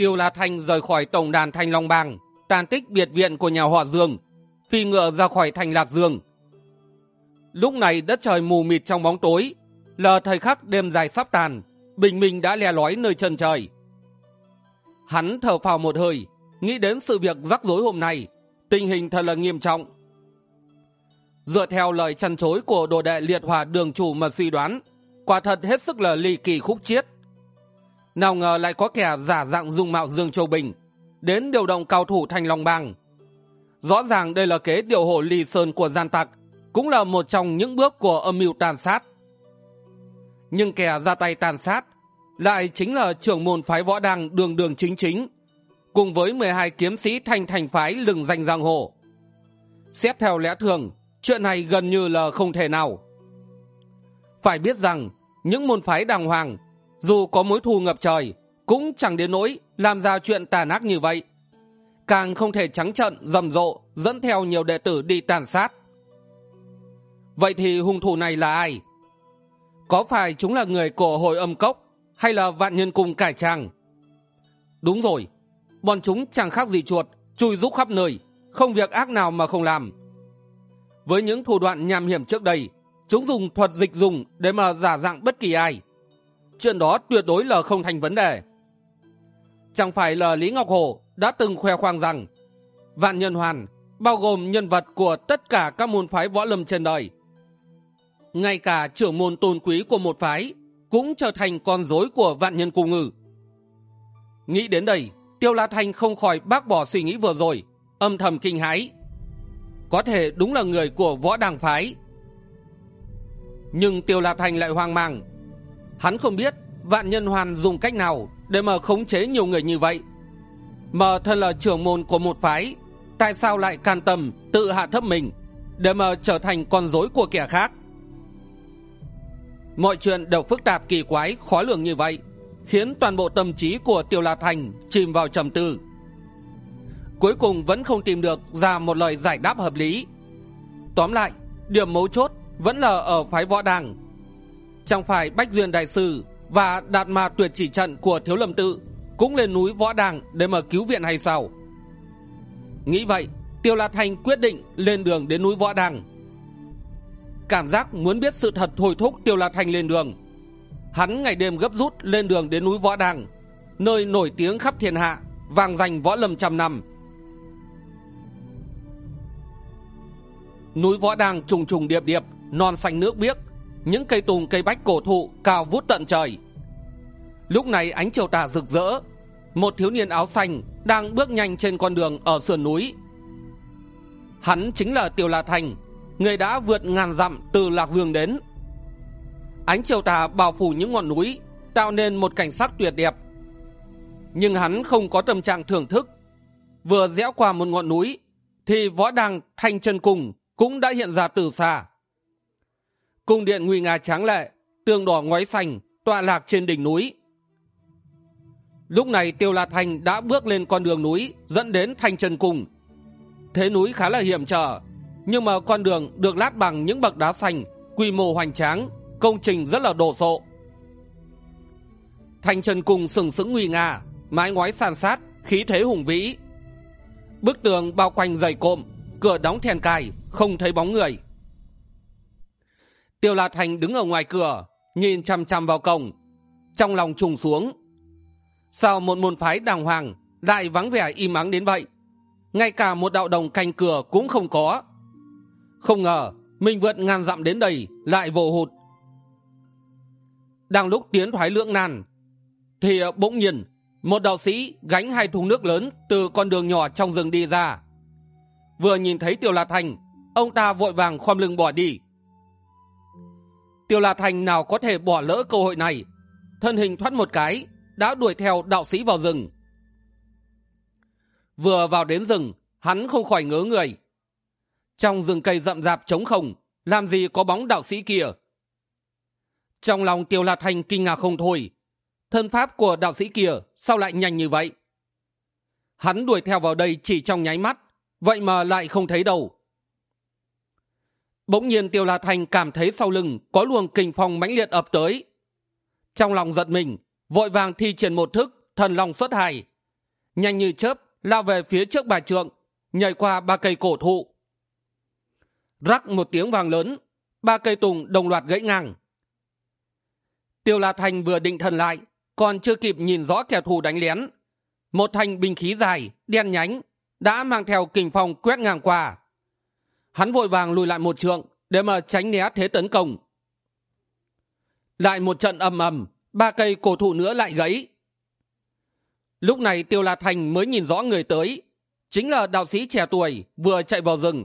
tiêu la thanh rời khỏi tổng đàn thanh long bang, tàn tích biệt viện của nhà họ dương, phi ngựa ra khỏi thành lạc dương. Lúc này đất trời mù mịt trong bóng tối, lờ thời khắc đêm dài sắp tàn, bình minh đã le lói nơi chân trời. Hắn thở phào một hơi, nghĩ đến sự việc rắc rối hôm nay, tình hình thật là nghiêm trọng. Dựa theo lời chăn chối của đồ đệ liệt hòa đường chủ mà suy đoán, quả thật hết sức là ly kỳ khúc chiết nào ngờ lại có kẻ giả dạng dung mạo dương châu bình, đến điều động cao thủ thành long bang. Rõ ràng đây là kế điều hộ ly sơn của gian tặc cũng là một trong những bước của âm mưu tàn sát. Nhưng kẻ ra tay tàn sát lại chính là trưởng môn phái võ đăng đường đường chính chính, cùng với mười hai kiếm sĩ thanh thành phái lừng danh giang hồ. Xét theo lẽ thường, chuyện này gần như là không thể nào. Phải biết rằng, những môn phái đàng hoàng dù có mối thù ngập trời, cũng chẳng đến nỗi làm ra chuyện tàn ác như vậy. Càng không thể trắng trận rầm rộ, dẫn theo nhiều đệ tử đi tàn sát. Vậy thì hung thủ này là ai? Có phải chúng là người của hội âm cốc hay là vạn nhân cung cải trang? Đúng rồi, bọn chúng chẳng khác gì chuột, chui rúc khắp nơi, không việc ác nào mà không làm. Với những thủ đoạn nham hiểm trước đây, chúng dùng thuật dịch dùng để mà giả dạng bất kỳ ai chuyện đó tuyệt đối là không thành vấn đề. Chẳng phải là lý ngọc Hổ đã từng khoe khoang rằng, vạn nhân hoàn, bao gồm nhân vật của tất cả các môn phái võ lâm trên đời, ngay cả trưởng môn tôn quý của một phái cũng trở thành con rối của vạn nhân cung ngự nghĩ đến đây, tiêu la thanh không khỏi bác bỏ suy nghĩ vừa rồi, âm thầm kinh hãi. Có thể đúng là người của võ đàng phái. Nhưng tiêu la thanh lại hoang mang hắn không biết vạn nhân hoàn dùng cách nào để mà khống chế nhiều người như vậy. Mà thân là trưởng môn của một phái, tại sao lại can tâm tự hạ thấp mình để mà trở thành con rối của kẻ khác? Mọi chuyện đều phức tạp, kỳ quái, khó lường như vậy, khiến toàn bộ tâm trí của tiêu la thành chìm vào trầm tư. Cuối cùng vẫn không tìm được ra một lời giải đáp hợp lý. Tóm lại, điểm mấu chốt vẫn là ở phái võ đàng chẳng phải bách duyên đại sư và đạt ma tuyệt chỉ trận của thiếu lâm tự cũng lên núi võ đàng để mà cứu viện hay sao? Nghĩ vậy, tiêu la thành quyết định lên đường đến núi võ đàng. Cảm giác muốn biết sự thật thôi thúc tiêu la thành lên đường. Hắn ngày đêm gấp rút lên đường đến núi võ đàng, nơi nổi tiếng khắp thiên hạ vàng danh võ lâm trăm năm. Núi võ đàng trùng trùng điệp điệp, non xanh nước biếc những cây tùng cây bách cổ thụ cao vút tận trời. Lúc này ánh chiều tà rực rỡ, một thiếu niên áo xanh đang bước nhanh trên con đường ở sườn núi. Hắn chính là tiêu la thành, người đã vượt ngàn dặm từ lạc dương đến. Ánh chiều tà bao phủ những ngọn núi, tạo nên một cảnh sắc tuyệt đẹp. Nhưng hắn không có tâm trạng thưởng thức. Vừa rẽ qua một ngọn núi, thì võ đăng thanh chân cùng cũng đã hiện ra từ xa cung điện nguy nga tráng lệ, tường đỏ ngoáy xanh, tọa lạc trên đỉnh núi. Lúc này tiêu la thành đã bước lên con đường núi, dẫn đến thanh trần cung. Thế núi khá là hiểm trở, nhưng mà con đường được lát bằng những bậc đá xanh, quy mô hoành tráng, công trình rất là đồ sộ. Thanh trần cung sừng sững nguy nga, mái ngói san sát, khí thế hùng vĩ. Bức tường bao quanh dày cộm, cửa đóng then cài, không thấy bóng người tiêu la thành đứng ở ngoài cửa, nhìn chằm chằm vào cổng. Trong lòng trùng xuống. Sao một môn phái đàng hoàng lại vắng vẻ im ắng đến vậy? Ngay cả một đạo đồng canh cửa cũng không có. Không ngờ mình vượt ngàn dặm đến đây lại vồ hụt. Đang lúc tiến thoái lưỡng nan, thì bỗng nhiên, một đạo sĩ gánh hai thùng nước lớn từ con đường nhỏ trong rừng đi ra. Vừa nhìn thấy tiêu la thành ông ta vội vàng khom lưng bỏ đi tiêu la thành nào có thể bỏ lỡ cơ hội này? Thân hình thoát một cái, đã đuổi theo đạo sĩ vào rừng. Vừa vào đến rừng, hắn không khỏi ngớ người. Trong rừng cây rậm rạp trống không, làm gì có bóng đạo sĩ kia? Trong lòng tiêu la thành kinh ngạc không thôi. Thân pháp của đạo sĩ kia sao lại nhanh như vậy? Hắn đuổi theo vào đây chỉ trong nháy mắt, vậy mà lại không thấy đâu bỗng nhiên tiêu la thành cảm thấy sau lưng có luồng kình phong mãnh liệt ập tới. Trong lòng giận mình, vội vàng thi triển một thức thần long xuất hài. Nhanh như chớp, lao về phía trước bà trượng, nhảy qua ba cây cổ thụ. Rắc một tiếng vàng lớn, ba cây tùng đồng loạt gãy ngang. Tiêu la thành vừa định thần lại, còn chưa kịp nhìn rõ kẻ thù đánh lén. Một thanh binh khí dài, đen nhánh, đã mang theo kình phong quét ngang qua hắn vội vàng lùi lại một trượng để mà tránh né thế tấn công. Lại một trận ầm ầm, ba cây cổ thụ nữa lại gãy. Lúc này tiêu la thành mới nhìn rõ người tới, chính là đạo sĩ trẻ tuổi vừa chạy vào rừng,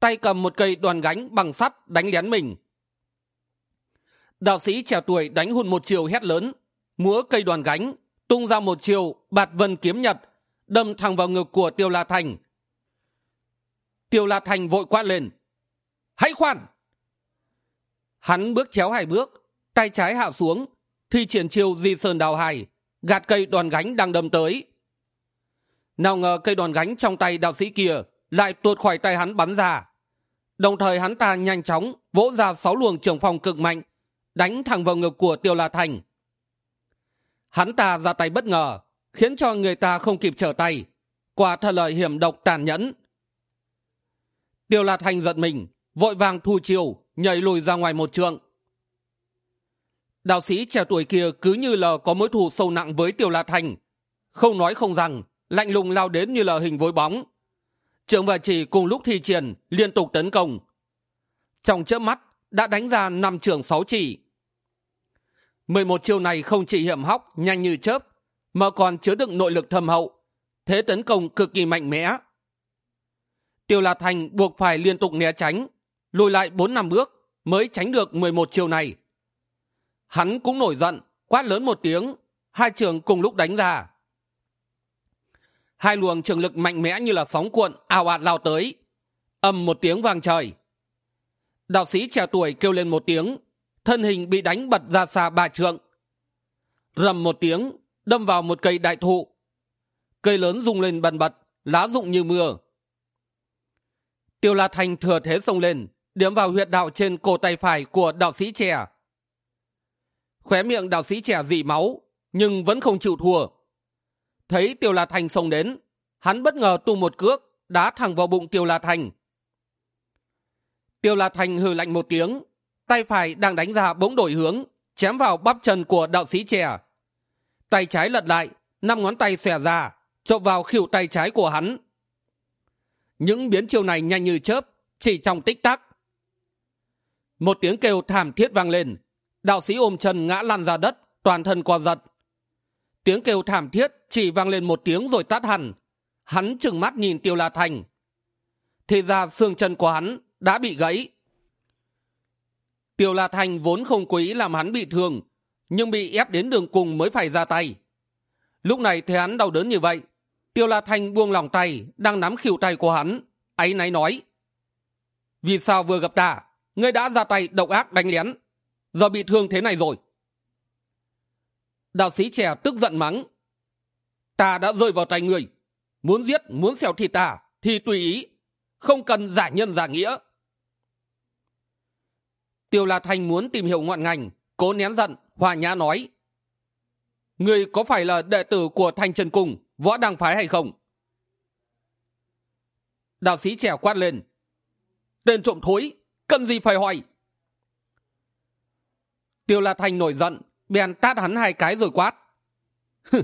tay cầm một cây đoàn gánh bằng sắt đánh lén mình. Đạo sĩ trẻ tuổi đánh hụt một chiều hét lớn, múa cây đoàn gánh, tung ra một chiều bạt vân kiếm nhật, đâm thẳng vào ngực của tiêu la thành tiêu la thành vội quát lên. Hãy khoan! Hắn bước chéo hai bước tay trái hạ xuống thi triển chiêu di sơn đào hài, gạt cây đoàn gánh đang đâm tới. Nào ngờ cây đoàn gánh trong tay đạo sĩ kia lại tuột khỏi tay hắn bắn ra. Đồng thời hắn ta nhanh chóng vỗ ra sáu luồng trường phòng cực mạnh đánh thẳng vào ngực của tiêu la thành hắn ta ra tay bất ngờ khiến cho người ta không kịp trở tay. Quả thật lời hiểm độc tàn nhẫn tiêu Lạt thành giận mình, vội vàng thu chiều nhảy lùi ra ngoài một trượng. Đạo sĩ trẻ tuổi kia cứ như là có mối thù sâu nặng với tiêu Lạt thành không nói không rằng, lạnh lùng lao đến như là hình vối bóng. Trường và chỉ cùng lúc thi triển, liên tục tấn công. Trong chớp mắt, đã đánh ra năm trường sáu chỉ. mười một chiêu này không chỉ hiểm hóc, nhanh như chớp, mà còn chứa đựng nội lực thâm hậu. Thế tấn công cực kỳ mạnh mẽ tiêu la thành buộc phải liên tục né tránh, lùi lại bốn năm bước mới tránh được mười một chiều này. Hắn cũng nổi giận, quát lớn một tiếng, hai trường cùng lúc đánh ra. Hai luồng trường lực mạnh mẽ như là sóng cuộn, ào ạt lao tới, ầm một tiếng vang trời. Đạo sĩ trẻ tuổi kêu lên một tiếng, thân hình bị đánh bật ra xa ba trượng. Rầm một tiếng, đâm vào một cây đại thụ. Cây lớn rung lên bần bật, lá rụng như mưa tiêu la thành thừa thế xông lên, điểm vào huyệt đạo trên cổ tay phải của đạo sĩ trẻ. Khóe miệng đạo sĩ trẻ dị máu, nhưng vẫn không chịu thua. Thấy tiêu la thành xông đến, hắn bất ngờ tung một cước, đá thẳng vào bụng tiêu la thành. Tiêu la thành hừ lạnh một tiếng, tay phải đang đánh ra bỗng đổi hướng, chém vào bắp chân của đạo sĩ trẻ. Tay trái lật lại, năm ngón tay xòe ra, chộp vào khỉu tay trái của hắn những biến chiêu này nhanh như chớp, chỉ trong tích tắc. Một tiếng kêu thảm thiết vang lên. Đạo sĩ ôm chân ngã lăn ra đất, toàn thân co giật. Tiếng kêu thảm thiết chỉ vang lên một tiếng rồi tắt hẳn. Hắn trừng mắt nhìn tiêu la thành. Thì ra xương chân của hắn đã bị gãy. Tiêu la thành vốn không cố ý làm hắn bị thương, nhưng bị ép đến đường cùng mới phải ra tay. Lúc này thấy hắn đau đớn như vậy tiêu la Thanh buông lòng tay, đang nắm khỉu tay của hắn. Áy náy nói, vì sao vừa gặp ta? Ngươi đã ra tay độc ác đánh lén. Giờ bị thương thế này rồi. Đạo sĩ trẻ tức giận mắng, ta đã rơi vào tay người muốn giết, muốn xẻo thịt ta thì tùy ý, không cần giả nhân giả nghĩa. Tiêu la Thanh muốn tìm hiểu ngọn ngành, cố nén giận, hòa nhã nói người có phải là đệ tử của thanh trần cung? Võ đăng phái hay không? Đạo sĩ trẻ quát lên. Tên trộm thối, cần gì phải hỏi tiêu la thành nổi giận, bèn tát hắn hai cái rồi quát.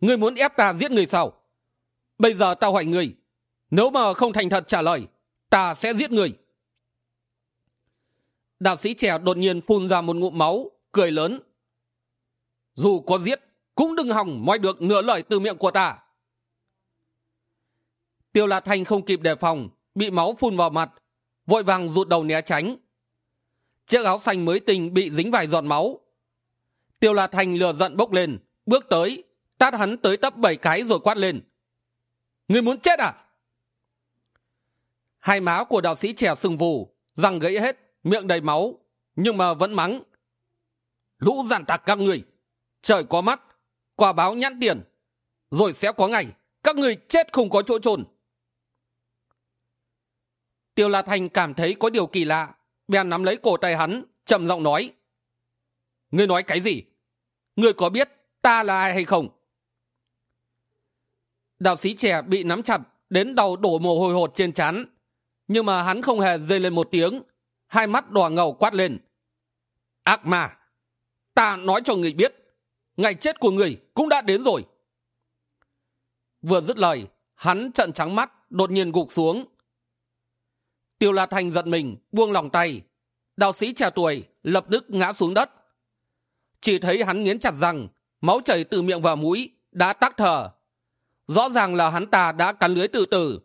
Ngươi muốn ép ta giết người sao? Bây giờ ta hỏi ngươi, nếu mà không thành thật trả lời, ta sẽ giết người. Đạo sĩ trẻ đột nhiên phun ra một ngụm máu, cười lớn. Dù có giết cũng đừng hòng moi được nửa lời từ miệng của ta. Tiêu la thanh không kịp đề phòng, bị máu phun vào mặt, vội vàng rụt đầu né tránh. Chiếc áo xanh mới tình bị dính vài giọt máu. Tiêu la thanh lừa giận bốc lên, bước tới, tát hắn tới tấp bảy cái rồi quát lên. Người muốn chết à? Hai má của đạo sĩ trẻ sừng vù, răng gãy hết, miệng đầy máu, nhưng mà vẫn mắng. Lũ giàn tặc các người trời có mắt quả báo nhãn tiền. Rồi sẽ có ngày, các người chết không có chỗ trồn tiêu la thành cảm thấy có điều kỳ lạ. Bèn nắm lấy cổ tay hắn, trầm giọng nói. Ngươi nói cái gì? Ngươi có biết ta là ai hay không? Đạo sĩ trẻ bị nắm chặt, đến đầu đổ mồ hôi hột trên trán. Nhưng mà hắn không hề dây lên một tiếng. Hai mắt đỏ ngầu quát lên. Ác ma, ta nói cho người biết ngày chết của người cũng đã đến rồi. Vừa dứt lời, hắn trận trắng mắt, đột nhiên gục xuống. Tiêu la thành giận mình, buông lòng tay. Đạo sĩ trẻ tuổi lập tức ngã xuống đất. Chỉ thấy hắn nghiến chặt răng, máu chảy từ miệng vào mũi, đã tắc thở. Rõ ràng là hắn ta đã cắn lưới tự tử.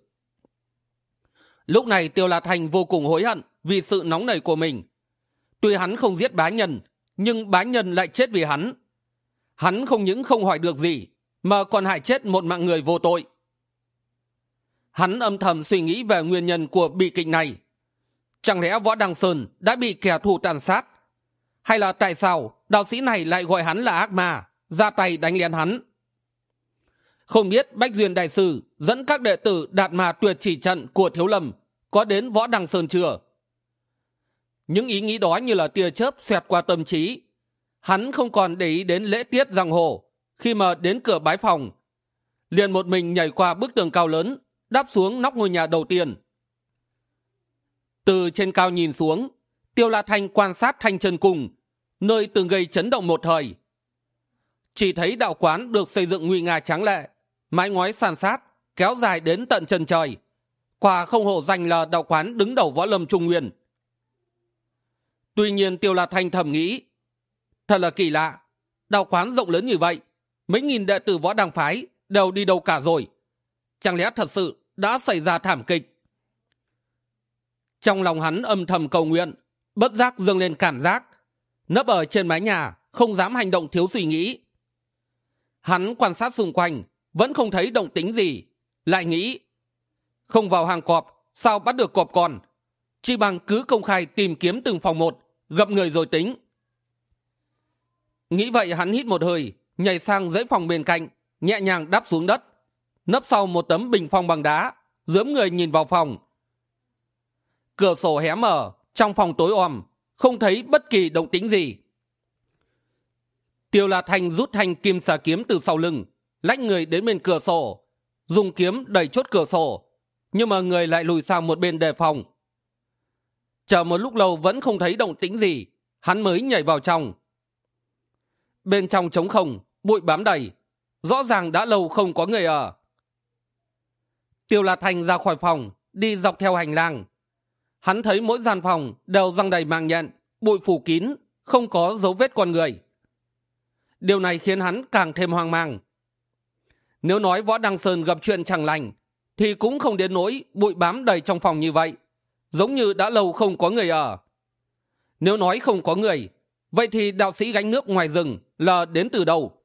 Lúc này tiêu la thành vô cùng hối hận vì sự nóng nảy của mình. Tuy hắn không giết bá nhân, nhưng bá nhân lại chết vì hắn hắn không những không hỏi được gì, mà còn hại chết một mạng người vô tội. Hắn âm thầm suy nghĩ về nguyên nhân của bi kịch này. Chẳng lẽ võ đăng sơn đã bị kẻ thù tàn sát? Hay là tại sao đạo sĩ này lại gọi hắn là ác ma, ra tay đánh lén hắn? Không biết bách duyên đại sư dẫn các đệ tử đạt mà tuyệt chỉ trận của thiếu lâm có đến võ đăng sơn chưa? Những ý nghĩ đó như là tia chớp xoẹt qua tâm trí hắn không còn để ý đến lễ tiết giang hồ. Khi mà đến cửa bái phòng, liền một mình nhảy qua bức tường cao lớn, đáp xuống nóc ngôi nhà đầu tiên. Từ trên cao nhìn xuống, tiêu la thanh quan sát thanh chân cung, nơi từng gây chấn động một thời. Chỉ thấy đạo quán được xây dựng nguy nga tráng lệ, mái ngói sàn sát, kéo dài đến tận trần trời. Quả không hộ danh là đạo quán đứng đầu võ lâm trung nguyên. Tuy nhiên tiêu la thanh thầm nghĩ thật là kỳ lạ. Đạo quán rộng lớn như vậy, mấy nghìn đệ tử võ đàng phái đều đi đâu cả rồi? Chẳng lẽ thật sự đã xảy ra thảm kịch? Trong lòng hắn âm thầm cầu nguyện, bất giác dâng lên cảm giác. Nấp ở trên mái nhà, không dám hành động thiếu suy nghĩ. Hắn quan sát xung quanh, vẫn không thấy động tính gì, lại nghĩ, không vào hàng cọp, sao bắt được cọp còn? Chỉ bằng cứ công khai tìm kiếm từng phòng một, gặp người rồi tính nghĩ vậy hắn hít một hơi, nhảy sang dãy phòng bên cạnh, nhẹ nhàng đáp xuống đất, nấp sau một tấm bình phong bằng đá, dướm người nhìn vào phòng. Cửa sổ hé mở, trong phòng tối om, không thấy bất kỳ động tính gì. Tiêu la thanh rút thanh kim xà kiếm từ sau lưng, lách người đến bên cửa sổ, dùng kiếm đẩy chốt cửa sổ, nhưng mà người lại lùi sang một bên đề phòng. Chờ một lúc lâu vẫn không thấy động tĩnh gì, hắn mới nhảy vào trong bên trong trống không, bụi bám đầy, rõ ràng đã lâu không có người ở. Tiêu la thành ra khỏi phòng, đi dọc theo hành lang. Hắn thấy mỗi gian phòng đều răng đầy màng nhện, bụi phủ kín, không có dấu vết con người. Điều này khiến hắn càng thêm hoang mang. Nếu nói võ đăng sơn gặp chuyện chẳng lành, thì cũng không đến nỗi bụi bám đầy trong phòng như vậy, giống như đã lâu không có người ở. Nếu nói không có người vậy thì đạo sĩ gánh nước ngoài rừng là đến từ đâu?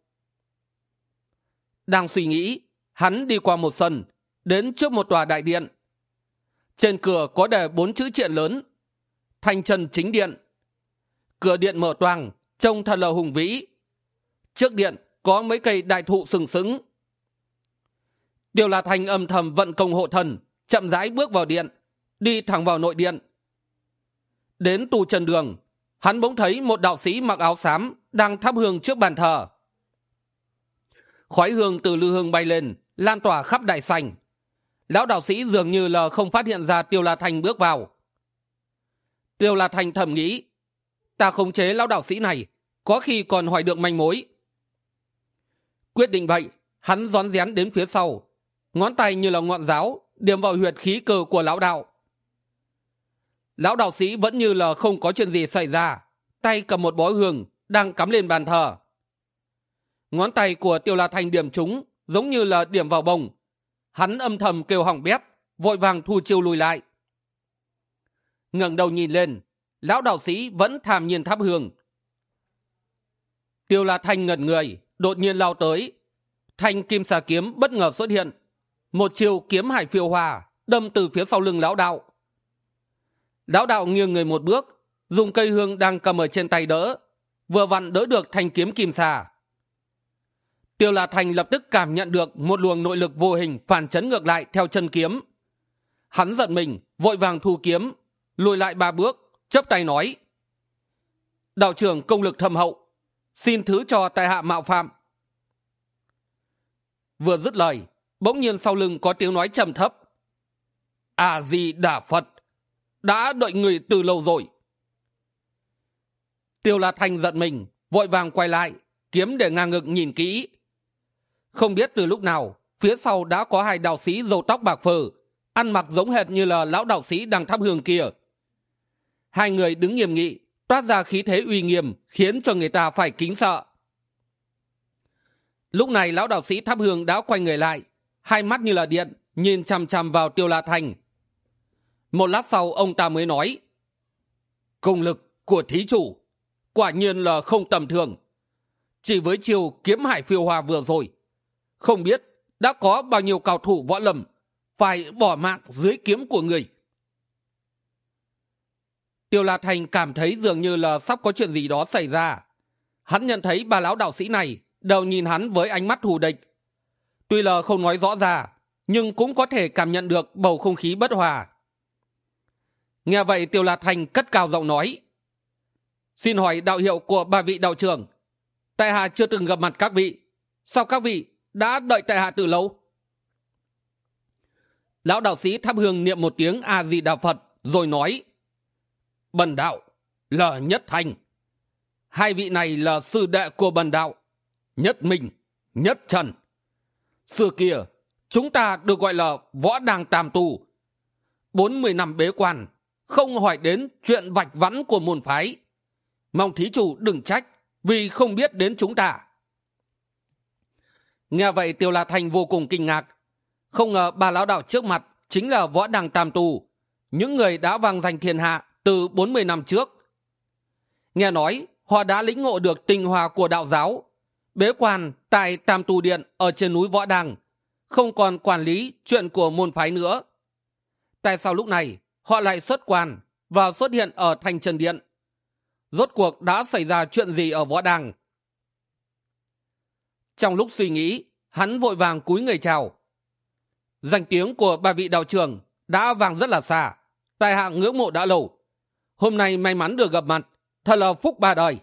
Đang suy nghĩ, hắn đi qua một sân, đến trước một tòa đại điện. Trên cửa có đề bốn chữ triện lớn, thanh trần chính điện. Cửa điện mở toang, trông thật là hùng vĩ. Trước điện có mấy cây đại thụ sừng sững. Điều là thành âm thầm vận công hộ thần, chậm rãi bước vào điện, đi thẳng vào nội điện. Đến tù trần đường hắn bỗng thấy một đạo sĩ mặc áo xám đang thắp hương trước bàn thờ. Khói hương từ lư hương bay lên, lan tỏa khắp đại sành lão đạo sĩ dường như là không phát hiện ra tiêu la thành bước vào. Tiêu la thành thầm nghĩ, ta khống chế lão đạo sĩ này, có khi còn hỏi được manh mối. Quyết định vậy, hắn rón rén đến phía sau, ngón tay như là ngọn giáo, điểm vào huyệt khí cơ của lão đạo lão đạo sĩ vẫn như là không có chuyện gì xảy ra. Tay cầm một bó hương đang cắm lên bàn thờ. Ngón tay của tiêu la thành điểm trúng, giống như là điểm vào bồng. hắn âm thầm kêu hỏng bét, vội vàng thu chiêu lùi lại. Ngẩng đầu nhìn lên, lão đạo sĩ vẫn thàm nhiên thắp hương. Tiêu la thanh ngẩn người, đột nhiên lao tới. Thanh kim xà kiếm bất ngờ xuất hiện. Một chiều kiếm hải phiêu hòa, đâm từ phía sau lưng lão đạo lão đạo nghiêng người một bước, dùng cây hương đang cầm ở trên tay đỡ, vừa vặn đỡ được thanh kiếm kim xà. Tiêu la thành lập tức cảm nhận được một luồng nội lực vô hình phản chấn ngược lại theo chân kiếm. Hắn giận mình, vội vàng thu kiếm, lùi lại ba bước chấp tay nói, đạo trưởng công lực thâm hậu, xin thứ cho tại hạ mạo phạm. Vừa dứt lời, bỗng nhiên sau lưng có tiếng nói trầm thấp À di đả phật đã đợi người từ lâu rồi. Tiêu la thanh giận mình, vội vàng quay lại, kiếm để ngang ngực nhìn kỹ. Không biết từ lúc nào, phía sau đã có hai đạo sĩ râu tóc bạc phơ ăn mặc giống hệt như là lão đạo sĩ đang thắp hương kia. Hai người đứng nghiêm nghị, toát ra khí thế uy nghiêm, khiến cho người ta phải kính sợ. Lúc này lão đạo sĩ thắp hương đã quay người lại, hai mắt như là điện, nhìn chằm chằm vào tiêu la thành một lát sau, ông ta mới nói, công lực của thí chủ quả nhiên là không tầm thường. Chỉ với chiều kiếm hải phiêu hòa vừa rồi, không biết đã có bao nhiêu cao thủ võ lầm phải bỏ mạng dưới kiếm của người. Tiêu la thành cảm thấy dường như là sắp có chuyện gì đó xảy ra. Hắn nhận thấy ba lão đạo sĩ này đều nhìn hắn với ánh mắt thù địch. Tuy là không nói rõ ra, nhưng cũng có thể cảm nhận được bầu không khí bất hòa nghe vậy tiêu la thành cất cao giọng nói. Xin hỏi đạo hiệu của ba vị đạo trưởng, tại hạ chưa từng gặp mặt các vị. Sao các vị đã đợi tại hạ từ lâu? Lão đạo sĩ thắp hương niệm một tiếng a di đà phật rồi nói. Bần đạo là nhất thành hai vị này là sư đệ của bần đạo, nhất minh, nhất trần. Xưa kia, chúng ta được gọi là võ đàng tam tu bốn mươi năm bế quan không hỏi đến chuyện vạch vắn của môn phái. Mong thí chủ đừng trách, vì không biết đến chúng ta. Nghe vậy tiêu la thành vô cùng kinh ngạc. Không ngờ bà lão đạo trước mặt chính là võ đằng tam tù những người đã vang danh thiên hạ từ bốn mươi năm trước. Nghe nói, họ đã lĩnh ngộ được tinh hoa của đạo giáo, bế quan tại tam tù điện ở trên núi võ đằng không còn quản lý chuyện của môn phái nữa. Tại sao lúc này họ lại xuất quan và xuất hiện ở thành trần điện. Rốt cuộc đã xảy ra chuyện gì ở võ đằng trong lúc suy nghĩ, hắn vội vàng cúi người chào. Danh tiếng của ba vị đạo trưởng đã vang rất là xa, tại hạ ngưỡng mộ đã lâu. Hôm nay may mắn được gặp mặt, thật là phúc ba đời.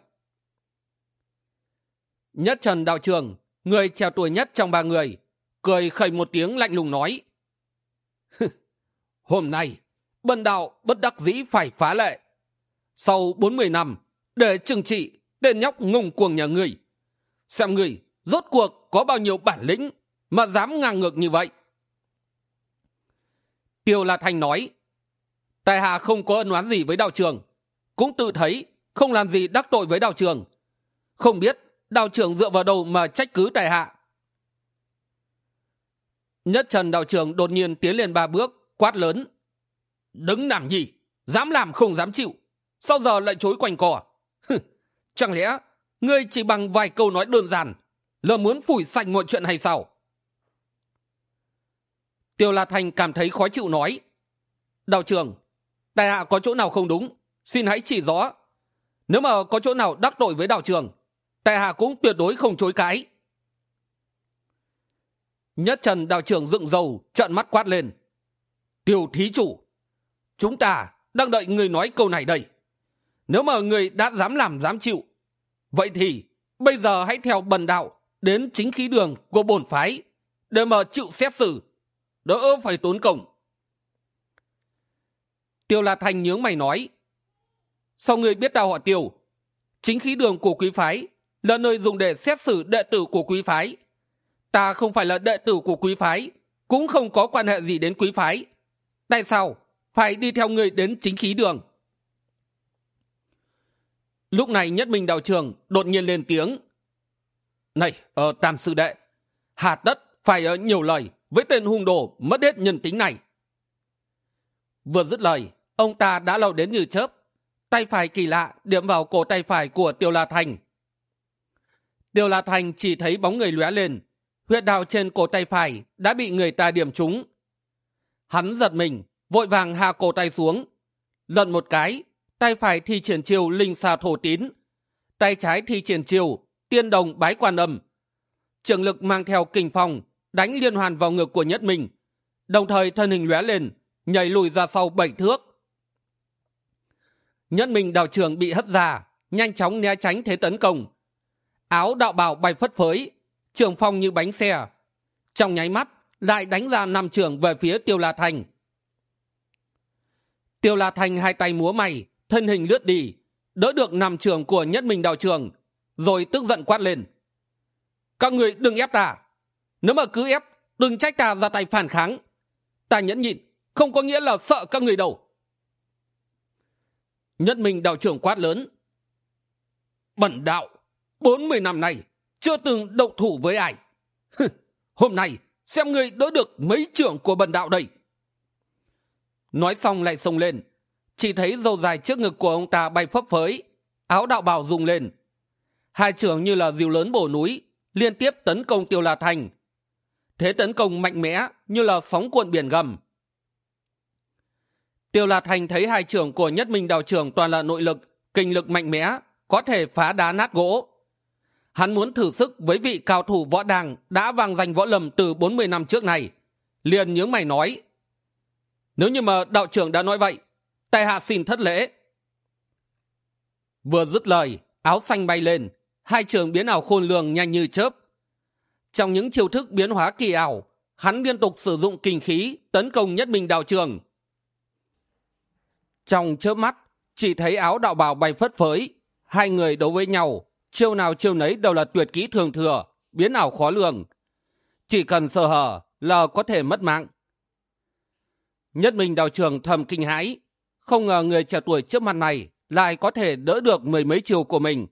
Nhất trần đạo trưởng, người trẻ tuổi nhất trong ba người, cười khẩy một tiếng lạnh lùng nói, hôm nay bần đạo bất đắc dĩ phải phá lệ. Sau bốn mươi năm, để trừng trị tên nhóc ngùng cuồng nhà người xem người rốt cuộc có bao nhiêu bản lĩnh mà dám ngang ngược như vậy? Tiêu la thanh nói, tài hạ không có ân oán gì với đào trường. Cũng tự thấy không làm gì đắc tội với đào trường. Không biết đào trưởng dựa vào đâu mà trách cứ tài hạ? Nhất trần đào trưởng đột nhiên tiến lên ba bước, quát lớn đứng làm gì dám làm không dám chịu. Sao giờ lại chối quanh cò à? chẳng lẽ ngươi chỉ bằng vài câu nói đơn giản là muốn phủi sạch mọi chuyện hay sao? Tiêu la thành cảm thấy khó chịu nói đạo trưởng tài hạ có chỗ nào không đúng? Xin hãy chỉ rõ. Nếu mà có chỗ nào đắc tội với đạo trưởng tại hạ cũng tuyệt đối không chối cãi. Nhất trần đạo trưởng dựng dầu, trợn mắt quát lên, tiêu thí chủ chúng ta đang đợi người nói câu này đây. Nếu mà người đã dám làm dám chịu, vậy thì bây giờ hãy theo bần đạo đến chính khí đường của bổn phái để mà chịu xét xử, đỡ phải tốn công. Tiêu la thành nhướng mày nói, sao người biết đạo họ tiêu? Chính khí đường của quý phái là nơi dùng để xét xử đệ tử của quý phái. Ta không phải là đệ tử của quý phái, cũng không có quan hệ gì đến quý phái. Tại sao phải đi theo người đến chính khí đường. Lúc này nhất minh đào trường đột nhiên lên tiếng. Này ờ, tam sư đệ hạt đất phải ở nhiều lời với tên hung đồ mất hết nhân tính này. Vừa dứt lời ông ta đã lao đến như chớp tay phải kỳ lạ điểm vào cổ tay phải của tiêu la thành. Tiêu la thành chỉ thấy bóng người lóe lên huyệt đạo trên cổ tay phải đã bị người ta điểm trúng. Hắn giật mình vội vàng hạ cổ tay xuống. Lận một cái, tay phải thi triển chiều linh xà thổ tín. Tay trái thi triển chiều tiên đồng bái quan âm. Trường lực mang theo kình phong, đánh liên hoàn vào ngực của nhất mình. Đồng thời thân hình lóe lên, nhảy lùi ra sau bảy thước. Nhất mình đào trường bị hất ra, nhanh chóng né tránh thế tấn công. Áo đạo bào bay phất phới, trường phong như bánh xe. Trong nháy mắt, lại đánh ra năm trường về phía tiêu la thành tiêu la thành hai tay múa may, thân hình lướt đi, đỡ được năm trường của nhất minh Đào trường, rồi tức giận quát lên. Các người đừng ép ta. Nếu mà cứ ép, đừng trách ta ra tay phản kháng. Ta nhẫn nhịn, không có nghĩa là sợ các người đâu. Nhất minh Đào trưởng quát lớn. Bẩn đạo, bốn mươi năm nay, chưa từng động thủ với ai. Hôm nay, xem người đỡ được mấy trưởng của bần đạo đây nói xong lại xông lên. Chỉ thấy dâu dài trước ngực của ông ta bay phấp phới, áo đạo bào rung lên. Hai trưởng như là diều lớn bổ núi, liên tiếp tấn công tiêu la thành. Thế tấn công mạnh mẽ như là sóng cuộn biển gầm. Tiêu la thành thấy hai trưởng của nhất minh Đào trưởng toàn là nội lực, kinh lực mạnh mẽ, có thể phá đá nát gỗ. Hắn muốn thử sức với vị cao thủ võ đàng đã vang danh võ lầm từ bốn mươi năm trước này. Liền nhướng mày nói nếu như mà đạo trưởng đã nói vậy, tại hạ xin thất lễ. Vừa dứt lời, áo xanh bay lên, hai trường biến ảo khôn lường nhanh như chớp. Trong những chiêu thức biến hóa kỳ ảo, hắn liên tục sử dụng kinh khí tấn công nhất minh đạo trường. Trong chớp mắt, chỉ thấy áo đạo bào bay phất phới, hai người đấu với nhau, chiêu nào chiêu nấy đều là tuyệt kỹ thường thừa, biến ảo khó lường. Chỉ cần sơ hở là có thể mất mạng nhất minh đào trường thầm kinh hãi. Không ngờ người trẻ tuổi trước mặt này lại có thể đỡ được mười mấy chiều của mình.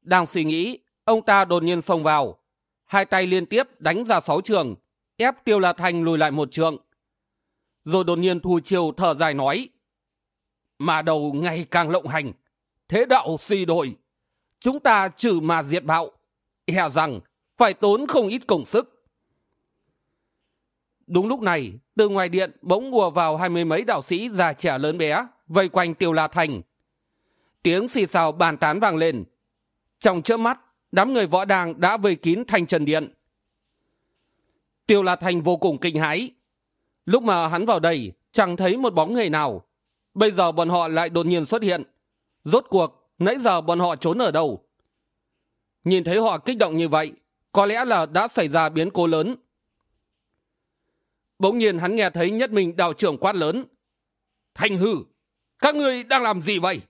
Đang suy nghĩ, ông ta đột nhiên xông vào. Hai tay liên tiếp đánh ra sáu trường, ép tiêu la thành lùi lại một trường rồi đột nhiên thu chiều thở dài nói, mà đầu ngày càng lộng hành, thế đạo suy đổi. Chúng ta trừ mà diệt bạo e rằng phải tốn không ít công sức đúng lúc này, từ ngoài điện bỗng ùa vào hai mươi mấy đạo sĩ già trẻ lớn bé, vây quanh tiêu la thành. Tiếng xì xào bàn tán vang lên. Trong trước mắt, đám người võ đàng đã vây kín thành trần điện. Tiêu la thành vô cùng kinh hãi. Lúc mà hắn vào đây, chẳng thấy một bóng người nào. Bây giờ bọn họ lại đột nhiên xuất hiện. Rốt cuộc, nãy giờ bọn họ trốn ở đâu? Nhìn thấy họ kích động như vậy, có lẽ là đã xảy ra biến cố lớn bỗng nhiên hắn nghe thấy nhất mình đạo trưởng quát lớn. Thành hư, các ngươi đang làm gì vậy?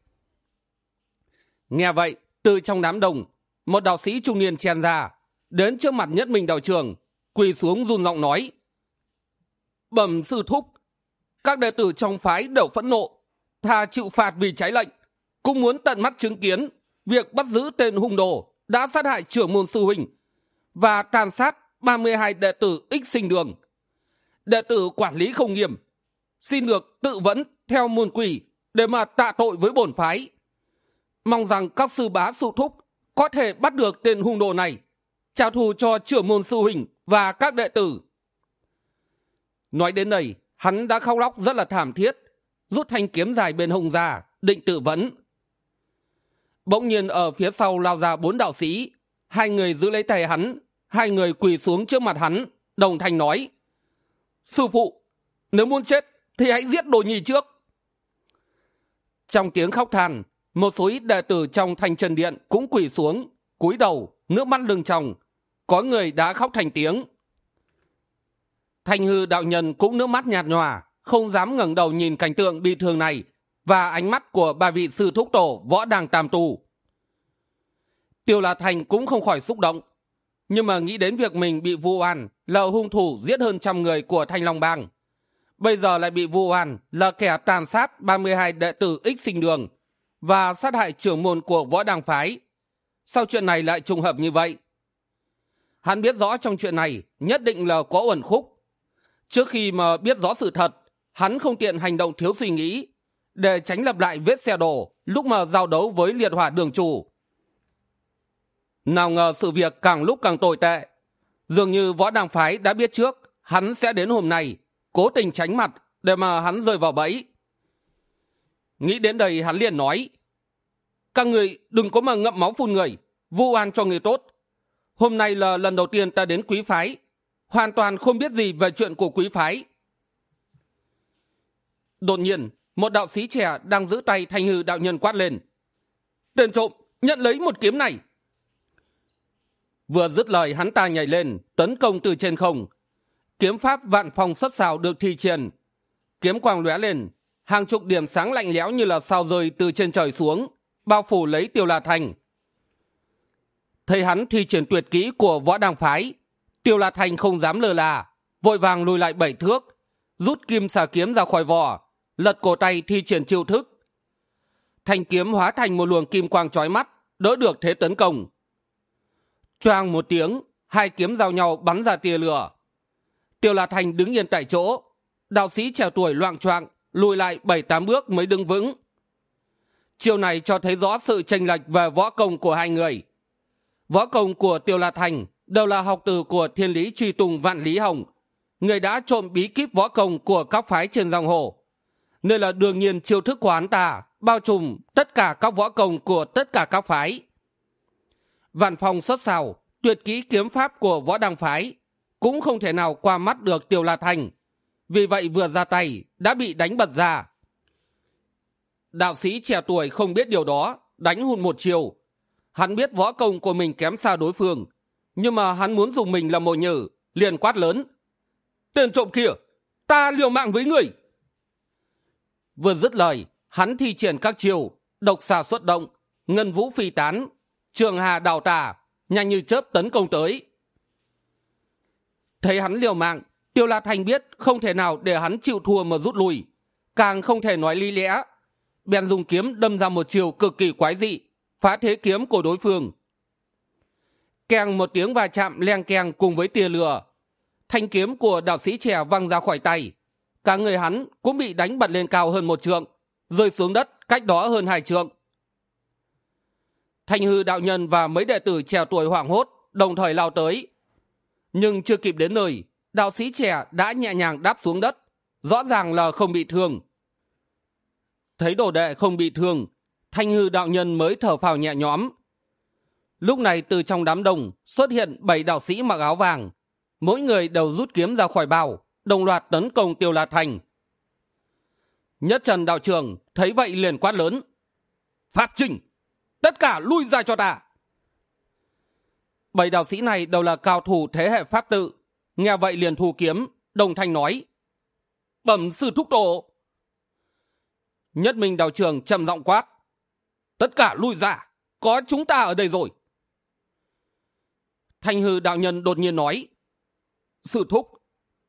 Nghe vậy, từ trong đám đồng một đạo sĩ trung niên chen ra, đến trước mặt nhất mình đạo trưởng, quỳ xuống run giọng nói. Bẩm sư thúc, các đệ tử trong phái đều phẫn nộ thà chịu phạt vì trái lệnh, cũng muốn tận mắt chứng kiến việc bắt giữ tên hung đồ đã sát hại trưởng môn sư huynh và tàn sát ba mươi hai đệ tử ích sinh đường đệ tử quản lý không nghiêm, xin được tự vẫn theo môn quỷ để mà tạ tội với bổn phái. Mong rằng các sư bá sư thúc có thể bắt được tên hung đồ này, trả thù cho trưởng môn sư hình và các đệ tử. Nói đến đây, hắn đã khóc lóc rất là thảm thiết, rút thanh kiếm dài bên hông ra, định tự vẫn. Bỗng nhiên ở phía sau lao ra bốn đạo sĩ, hai người giữ lấy tay hắn, hai người quỳ xuống trước mặt hắn, đồng thanh nói sư phụ, nếu muốn chết thì hãy giết đồ nhì trước. Trong tiếng khóc than, một số ít đệ tử trong thanh trần điện cũng quỳ xuống, cúi đầu, nước mắt lưng tròng. Có người đã khóc thành tiếng. Thanh hư đạo nhân cũng nước mắt nhạt nhòa, không dám ngẩng đầu nhìn cảnh tượng bị thương này và ánh mắt của ba vị sư thúc tổ võ đàng tam tù tiêu la thành cũng không khỏi xúc động, nhưng mà nghĩ đến việc mình bị vu oan là hung thủ giết hơn trăm người của thanh long bang. Bây giờ lại bị vu oan là kẻ tàn sát ba mươi hai đệ tử ích sinh đường và sát hại trưởng môn của võ đàng phái. Sao chuyện này lại trùng hợp như vậy? Hắn biết rõ trong chuyện này nhất định là có uẩn khúc. Trước khi mà biết rõ sự thật, hắn không tiện hành động thiếu suy nghĩ. Để tránh lặp lại vết xe đổ lúc mà giao đấu với liệt hỏa đường chủ. Nào ngờ sự việc càng lúc càng tồi tệ dường như võ đàng phái đã biết trước, hắn sẽ đến hôm nay, cố tình tránh mặt để mà hắn rơi vào bẫy. Nghĩ đến đây hắn liền nói, các người đừng có mà ngậm máu phun người, vu oan cho người tốt. Hôm nay là lần đầu tiên ta đến quý phái, hoàn toàn không biết gì về chuyện của quý phái. Đột nhiên, một đạo sĩ trẻ đang giữ tay thanh hư đạo nhân quát lên, tên trộm, nhận lấy một kiếm này vừa dứt lời hắn ta nhảy lên, tấn công từ trên không. Kiếm pháp vạn phòng sất xào được thi triển. Kiếm quang lóe lên, hàng chục điểm sáng lạnh lẽo như là sao rơi từ trên trời xuống, bao phủ lấy tiêu la thành. Thấy hắn thi triển tuyệt kỹ của võ đăng phái, tiêu la thành không dám lơ là, vội vàng lùi lại bảy thước, rút kim xà kiếm ra khỏi vỏ, lật cổ tay thi triển chiêu thức. Thanh kiếm hóa thành một luồng kim quang trói mắt, đỡ được thế tấn công choang một tiếng, hai kiếm giao nhau bắn ra tia lửa. Tiêu la thành đứng yên tại chỗ. Đạo sĩ trẻ tuổi loạng choạng lùi lại bảy tám bước mới đứng vững. Chiều này cho thấy rõ sự chênh lệch về võ công của hai người. Võ công của tiêu la thành đều là học từ của thiên lý truy tùng vạn lý hồng. Người đã trộm bí kíp võ công của các phái trên giang hồ. Nên là đương nhiên chiêu thức của hắn ta bao trùm tất cả các võ công của tất cả các phái vạn phong xuất xào, tuyệt kỹ kiếm pháp của võ đăng phái, cũng không thể nào qua mắt được tiêu la thành. Vì vậy vừa ra tay, đã bị đánh bật ra. Đạo sĩ trẻ tuổi không biết điều đó, đánh hụt một chiều. Hắn biết võ công của mình kém xa đối phương, nhưng mà hắn muốn dùng mình làm mồi nhử, liền quát lớn. Tên trộm kia, ta liều mạng với người vừa dứt lời, hắn thi triển các chiều độc xà xuất động, ngân vũ phi tán trường hà đào tà, nhanh như chớp tấn công tới. Thấy hắn liều mạng, tiêu la thành biết không thể nào để hắn chịu thua mà rút lui. Càng không thể nói lý lẽ, bèn dùng kiếm đâm ra một chiều cực kỳ quái dị, phá thế kiếm của đối phương. Keng một tiếng va chạm leng keng cùng với tia lửa. Thanh kiếm của đạo sĩ trẻ văng ra khỏi tay. Cả người hắn cũng bị đánh bật lên cao hơn một trượng, rơi xuống đất cách đó hơn hai trượng thanh hư đạo nhân và mấy đệ tử trẻ tuổi hoảng hốt đồng thời lao tới. Nhưng chưa kịp đến nơi đạo sĩ trẻ đã nhẹ nhàng đáp xuống đất rõ ràng là không bị thương. Thấy đồ đệ không bị thương thanh hư đạo nhân mới thở phào nhẹ nhõm. Lúc này từ trong đám đông xuất hiện bảy đạo sĩ mặc áo vàng mỗi người đều rút kiếm ra khỏi bào, đồng loạt tấn công tiêu la thành. Nhất trần đạo trưởng thấy vậy liền quát lớn pháp trình tất cả lui ra cho ta. Bảy đạo sĩ này đều là cao thủ thế hệ pháp tự. Nghe vậy liền thu kiếm, đồng thanh nói, bẩm sư thúc tổ. Nhất minh đạo trường trầm giọng quát, tất cả lui ra, có chúng ta ở đây rồi. Thanh hư đạo nhân đột nhiên nói, sư thúc,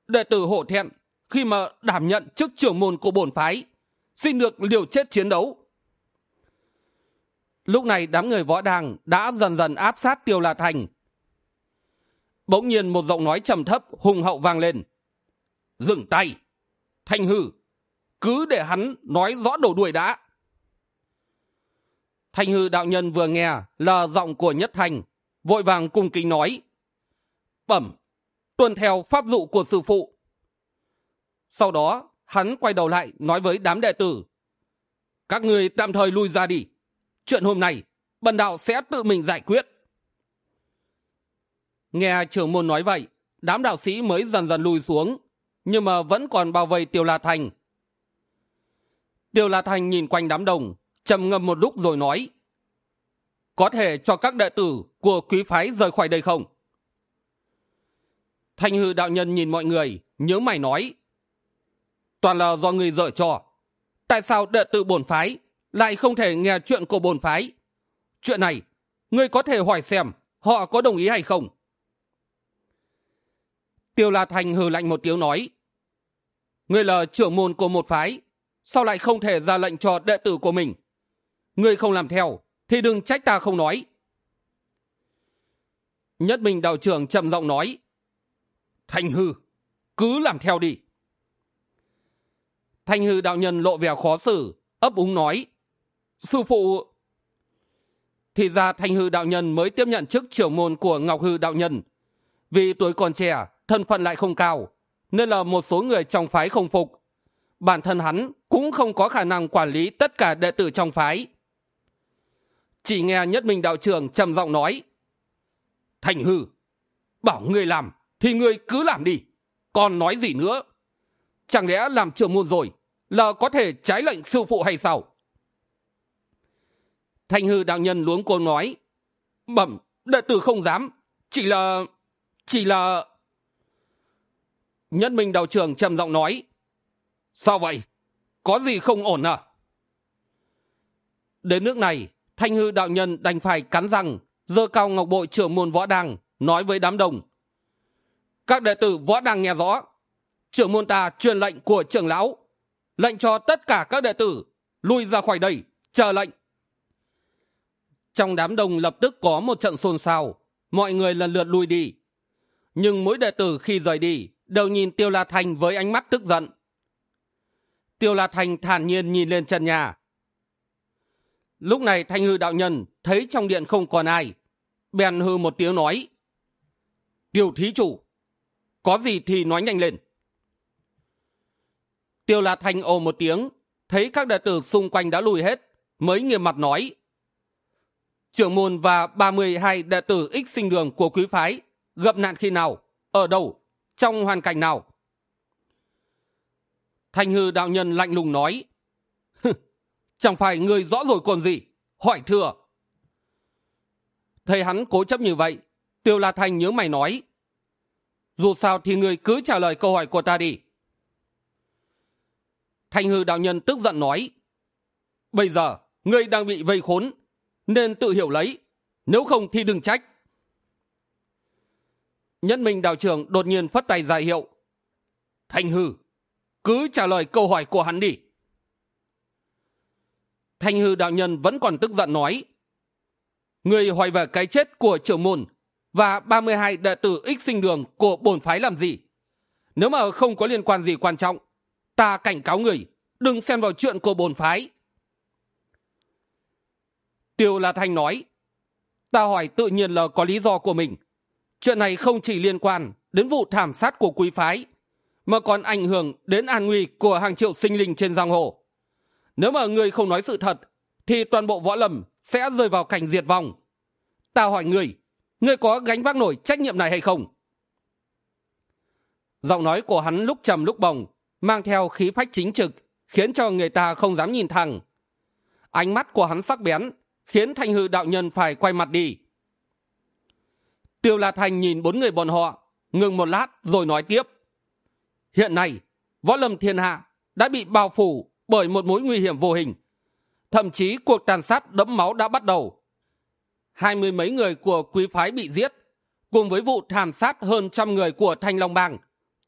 đệ tử hổ thẹn, khi mà đảm nhận chức trưởng môn của bổn phái, xin được liều chết chiến đấu lúc này đám người võ đàng đã dần dần áp sát tiêu la thành. Bỗng nhiên một giọng nói trầm thấp, hùng hậu vang lên. Dừng tay. Thanh hư, cứ để hắn nói rõ đổ đuổi đã. Thanh hư đạo nhân vừa nghe là giọng của nhất thành, vội vàng cung kính nói. Bẩm, tuân theo pháp dụ của sư phụ. Sau đó, hắn quay đầu lại nói với đám đệ tử. Các người tạm thời lui ra đi chuyện hôm nay, bần đạo sẽ tự mình giải quyết. Nghe trưởng môn nói vậy, đám đạo sĩ mới dần dần lùi xuống, nhưng mà vẫn còn bao vây tiêu la thành. Tiêu la thành nhìn quanh đám đồng trầm ngâm một lúc rồi nói, có thể cho các đệ tử của quý phái rời khỏi đây không? Thanh hư đạo nhân nhìn mọi người, nhớ mày nói, toàn là do người dở trò. Tại sao đệ tử bổn phái lại không thể nghe chuyện của bồn phái. Chuyện này, ngươi có thể hỏi xem họ có đồng ý hay không. Tiêu la thành hừ lạnh một tiếng nói, ngươi là trưởng môn của một phái, sao lại không thể ra lệnh cho đệ tử của mình? Ngươi không làm theo thì đừng trách ta không nói. Nhất minh đạo trưởng trầm giọng nói, thành hư, cứ làm theo đi. Thanh hư đạo nhân lộ vẻ khó xử, ấp úng nói sư phụ thì ra thanh hư đạo nhân mới tiếp nhận chức trưởng môn của ngọc hư đạo nhân. Vì tuổi còn trẻ, thân phận lại không cao, nên là một số người trong phái không phục. Bản thân hắn cũng không có khả năng quản lý tất cả đệ tử trong phái. Chỉ nghe nhất minh đạo trưởng trầm giọng nói thành hư, bảo ngươi làm thì ngươi cứ làm đi, còn nói gì nữa? Chẳng lẽ làm trưởng môn rồi là có thể trái lệnh sư phụ hay sao? Thanh hư đạo nhân luống cô nói, bẩm, đệ tử không dám, chỉ là chỉ là nhất minh đạo trưởng trầm giọng nói, sao vậy? Có gì không ổn à? Đến nước này, thanh hư đạo nhân đành phải cắn răng, giơ cao ngọc bội trưởng môn võ đăng nói với đám đông, các đệ tử võ đăng nghe rõ, trưởng môn ta truyền lệnh của trưởng lão, lệnh cho tất cả các đệ tử lui ra khỏi đây, chờ lệnh trong đám đông lập tức có một trận xôn xao. Mọi người lần lượt lui đi. Nhưng mỗi đệ tử khi rời đi, đều nhìn tiêu la thành với ánh mắt tức giận. Tiêu la thành thản nhiên nhìn lên trần nhà. Lúc này thanh hư đạo nhân thấy trong điện không còn ai. Bèn hư một tiếng nói. Tiêu thí chủ, có gì thì nói nhanh lên. Tiêu la thành ồ một tiếng, thấy các đệ tử xung quanh đã lùi hết, mới nghiêm mặt nói trưởng môn và ba mươi hai đệ tử ích sinh đường của quý phái, gặp nạn khi nào, ở đâu, trong hoàn cảnh nào? Thanh hư đạo nhân lạnh lùng nói chẳng phải người rõ rồi còn gì, hỏi thừa thấy hắn cố chấp như vậy, tiêu la thanh nhớ mày nói, dù sao thì người cứ trả lời câu hỏi của ta đi. Thanh hư đạo nhân tức giận nói, bây giờ, ngươi đang bị vây khốn nên tự hiểu lấy, nếu không thì đừng trách. Nhân minh đạo trưởng đột nhiên phất tay ra hiệu. Thanh hư, cứ trả lời câu hỏi của hắn đi. Thanh hư đạo nhân vẫn còn tức giận nói, người hỏi về cái chết của trưởng môn và ba mươi hai đệ tử ích sinh đường của bổn phái làm gì? Nếu mà không có liên quan gì quan trọng, ta cảnh cáo người, đừng xen vào chuyện của bổn phái tiêu la thanh nói, ta hỏi tự nhiên là có lý do của mình. Chuyện này không chỉ liên quan đến vụ thảm sát của quý phái, mà còn ảnh hưởng đến an nguy của hàng triệu sinh linh trên giang hồ. Nếu mà người không nói sự thật, thì toàn bộ võ lâm sẽ rơi vào cảnh diệt vong. Ta hỏi người người có gánh vác nổi trách nhiệm này hay không? Giọng nói của hắn lúc trầm lúc bồng, mang theo khí phách chính trực, khiến cho người ta không dám nhìn thẳng. Ánh mắt của hắn sắc bén khiến thanh hư đạo nhân phải quay mặt đi. Tiêu la thành nhìn bốn người bọn họ, ngừng một lát rồi nói tiếp. Hiện nay, võ lâm thiên hạ đã bị bao phủ bởi một mối nguy hiểm vô hình. Thậm chí cuộc tàn sát đẫm máu đã bắt đầu. Hai mươi mấy người của quý phái bị giết, cùng với vụ thảm sát hơn trăm người của thanh long bang,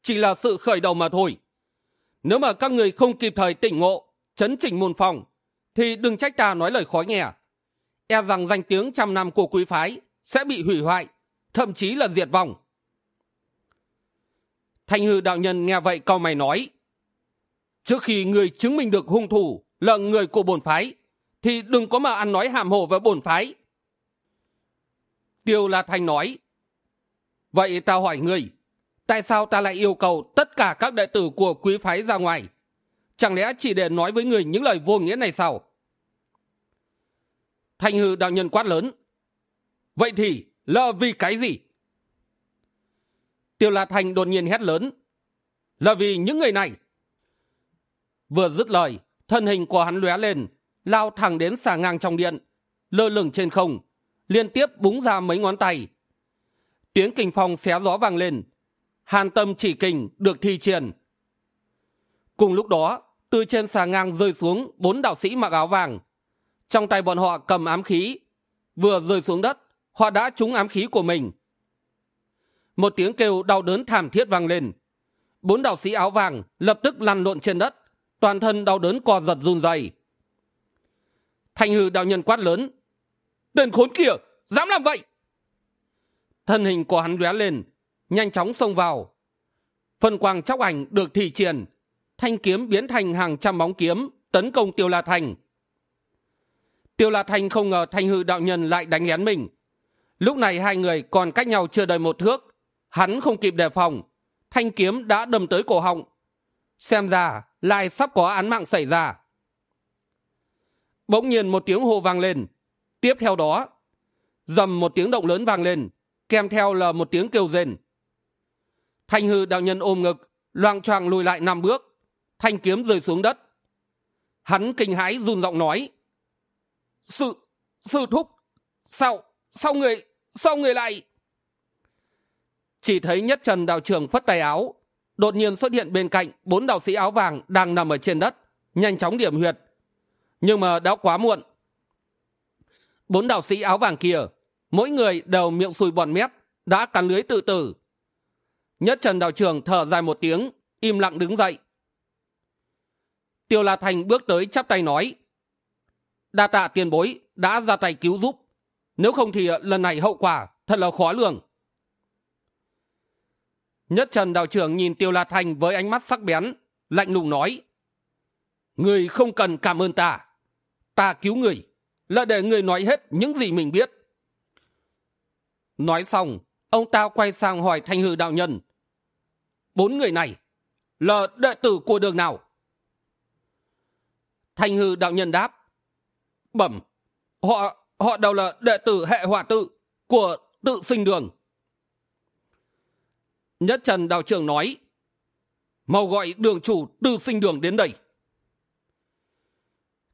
chỉ là sự khởi đầu mà thôi. Nếu mà các người không kịp thời tỉnh ngộ, chấn chỉnh môn phòng, thì đừng trách ta nói lời khó nghe e rằng danh tiếng trăm năm của quý phái sẽ bị hủy hoại, thậm chí là diệt vong. Thanh hư đạo nhân nghe vậy câu mày nói, trước khi người chứng minh được hung thủ là người của bổn phái, thì đừng có mà ăn nói hàm hồ với bổn phái. Tiêu la thanh nói, vậy ta hỏi người tại sao ta lại yêu cầu tất cả các đệ tử của quý phái ra ngoài? Chẳng lẽ chỉ để nói với người những lời vô nghĩa này sao? Thanh hư đạo nhân quát lớn. Vậy thì là vì cái gì? Tiêu la thành đột nhiên hét lớn. Là vì những người này. Vừa dứt lời, thân hình của hắn lóe lên, lao thẳng đến xà ngang trong điện, lơ lửng trên không, liên tiếp búng ra mấy ngón tay. Tiếng kình phong xé gió vang lên. Hàn tâm chỉ kình được thi triển. Cùng lúc đó, từ trên xà ngang rơi xuống bốn đạo sĩ mặc áo vàng trong tay bọn họ cầm ám khí. Vừa rơi xuống đất, họ đã trúng ám khí của mình. Một tiếng kêu đau đớn thảm thiết vang lên. Bốn đạo sĩ áo vàng lập tức lăn lộn trên đất, toàn thân đau đớn co giật run rẩy. Thanh hư đạo nhân quát lớn, tên khốn kia, dám làm vậy? Thân hình của hắn lóe lên, nhanh chóng xông vào. Phân quang chóc ảnh được thị triển, thanh kiếm biến thành hàng trăm bóng kiếm tấn công tiêu la thành tiêu la thanh không ngờ thanh hư đạo nhân lại đánh lén mình. Lúc này hai người còn cách nhau chưa đầy một thước, hắn không kịp đề phòng, thanh kiếm đã đâm tới cổ họng. Xem ra lại sắp có án mạng xảy ra. Bỗng nhiên một tiếng hô vang lên. Tiếp theo đó, dầm một tiếng động lớn vang lên, kèm theo là một tiếng kêu rền thanh hư đạo nhân ôm ngực, loang choạng lùi lại năm bước, thanh kiếm rơi xuống đất. Hắn kinh hãi run giọng nói sự sư thúc sao sao người sao người lại. Chỉ thấy nhất trần đạo trưởng phất tay áo, đột nhiên xuất hiện bên cạnh bốn đạo sĩ áo vàng đang nằm ở trên đất, nhanh chóng điểm huyệt. Nhưng mà đã quá muộn. Bốn đạo sĩ áo vàng kia, mỗi người đều miệng sùi bọt mép, đã cắn lưới tự tử. Nhất trần đạo trường thở dài một tiếng, im lặng đứng dậy. Tiêu la thành bước tới chắp tay nói đa tạ tiền bối đã ra tay cứu giúp. Nếu không thì ờ, lần này hậu quả thật là khó lường. Nhất trần đạo trưởng nhìn tiêu la thành với ánh mắt sắc bén, lạnh lùng nói, người không cần cảm ơn ta. Ta cứu người, là để người nói hết những gì mình biết. Nói xong, ông ta quay sang hỏi thanh hư đạo nhân, bốn người này là đệ tử của đường nào? Thanh hư đạo nhân đáp bẩm. Họ họ đều là đệ tử hệ hỏa tự của tự sinh đường. Nhất trần đạo trưởng nói, mau gọi đường chủ tư sinh đường đến đây.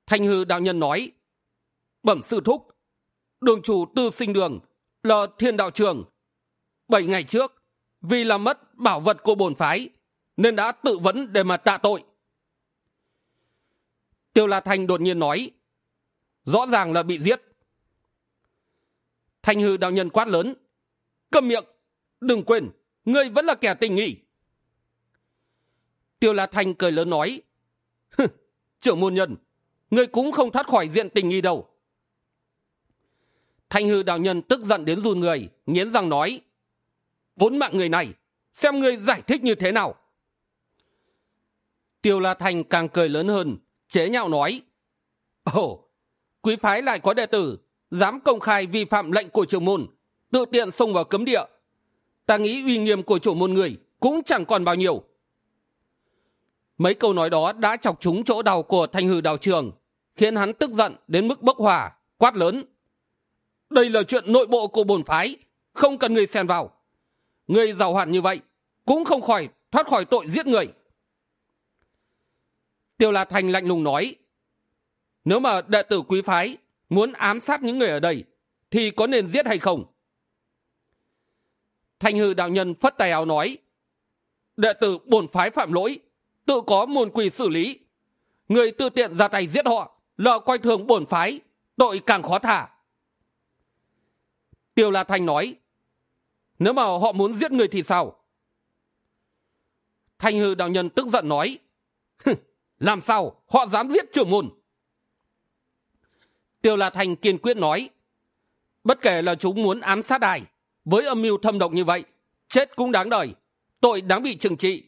Thanh hư đạo nhân nói, bẩm sư thúc, đường chủ tư sinh đường là thiên đạo trường bảy ngày trước, vì làm mất bảo vật của bổn phái, nên đã tự vấn để mà tạ tội. Tiêu la thanh đột nhiên nói rõ ràng là bị giết. Thanh hư đạo nhân quát lớn, câm miệng, đừng quên, ngươi vẫn là kẻ tình nghi. Tiêu la thanh cười lớn nói trưởng môn nhân, ngươi cũng không thoát khỏi diện tình nghi đâu. Thanh hư đạo nhân tức giận đến run người, nghiến răng nói, vốn mạng người này, xem ngươi giải thích như thế nào. Tiêu la thanh càng cười lớn hơn, chế nhạo nói, ồ quý phái lại có đệ tử, dám công khai vi phạm lệnh của trưởng môn, tự tiện xông vào cấm địa. Ta nghĩ uy nghiêm của chủ môn người cũng chẳng còn bao nhiêu. Mấy câu nói đó đã chọc trúng chỗ đầu của thanh hử đào trường, khiến hắn tức giận đến mức bốc hỏa, quát lớn. Đây là chuyện nội bộ của bổn phái, không cần người xen vào. Người giàu hạn như vậy cũng không khỏi thoát khỏi tội giết người. Tiêu la thành lạnh lùng nói nếu mà đệ tử quý phái muốn ám sát những người ở đây, thì có nên giết hay không? Thanh hư đạo nhân phất tay áo nói, đệ tử bổn phái phạm lỗi, tự có môn quỳ xử lý. Người tự tiện ra tay giết họ, lỡ coi thường bổn phái, tội càng khó thả tiêu la thanh nói, nếu mà họ muốn giết người thì sao? Thanh hư đạo nhân tức giận nói làm sao họ dám giết trưởng môn? Tiêu la Thành kiên quyết nói, bất kể là chúng muốn ám sát ai, với âm mưu thâm độc như vậy, chết cũng đáng đời, tội đáng bị trừng trị.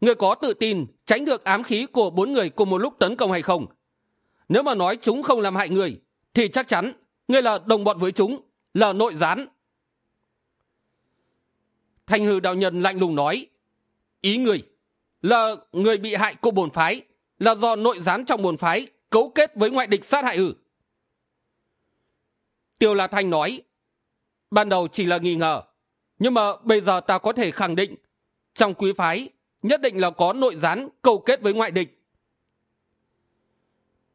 Người có tự tin tránh được ám khí của bốn người cùng một lúc tấn công hay không? Nếu mà nói chúng không làm hại người, thì chắc chắn người là đồng bọn với chúng, là nội gián. Thanh hư đạo nhân lạnh lùng nói, ý người là người bị hại của bổn phái là do nội gián trong bổn phái cấu kết với ngoại địch sát hại ư tiêu la thanh nói, ban đầu chỉ là nghi ngờ, nhưng mà bây giờ ta có thể khẳng định, trong quý phái nhất định là có nội gián câu kết với ngoại địch.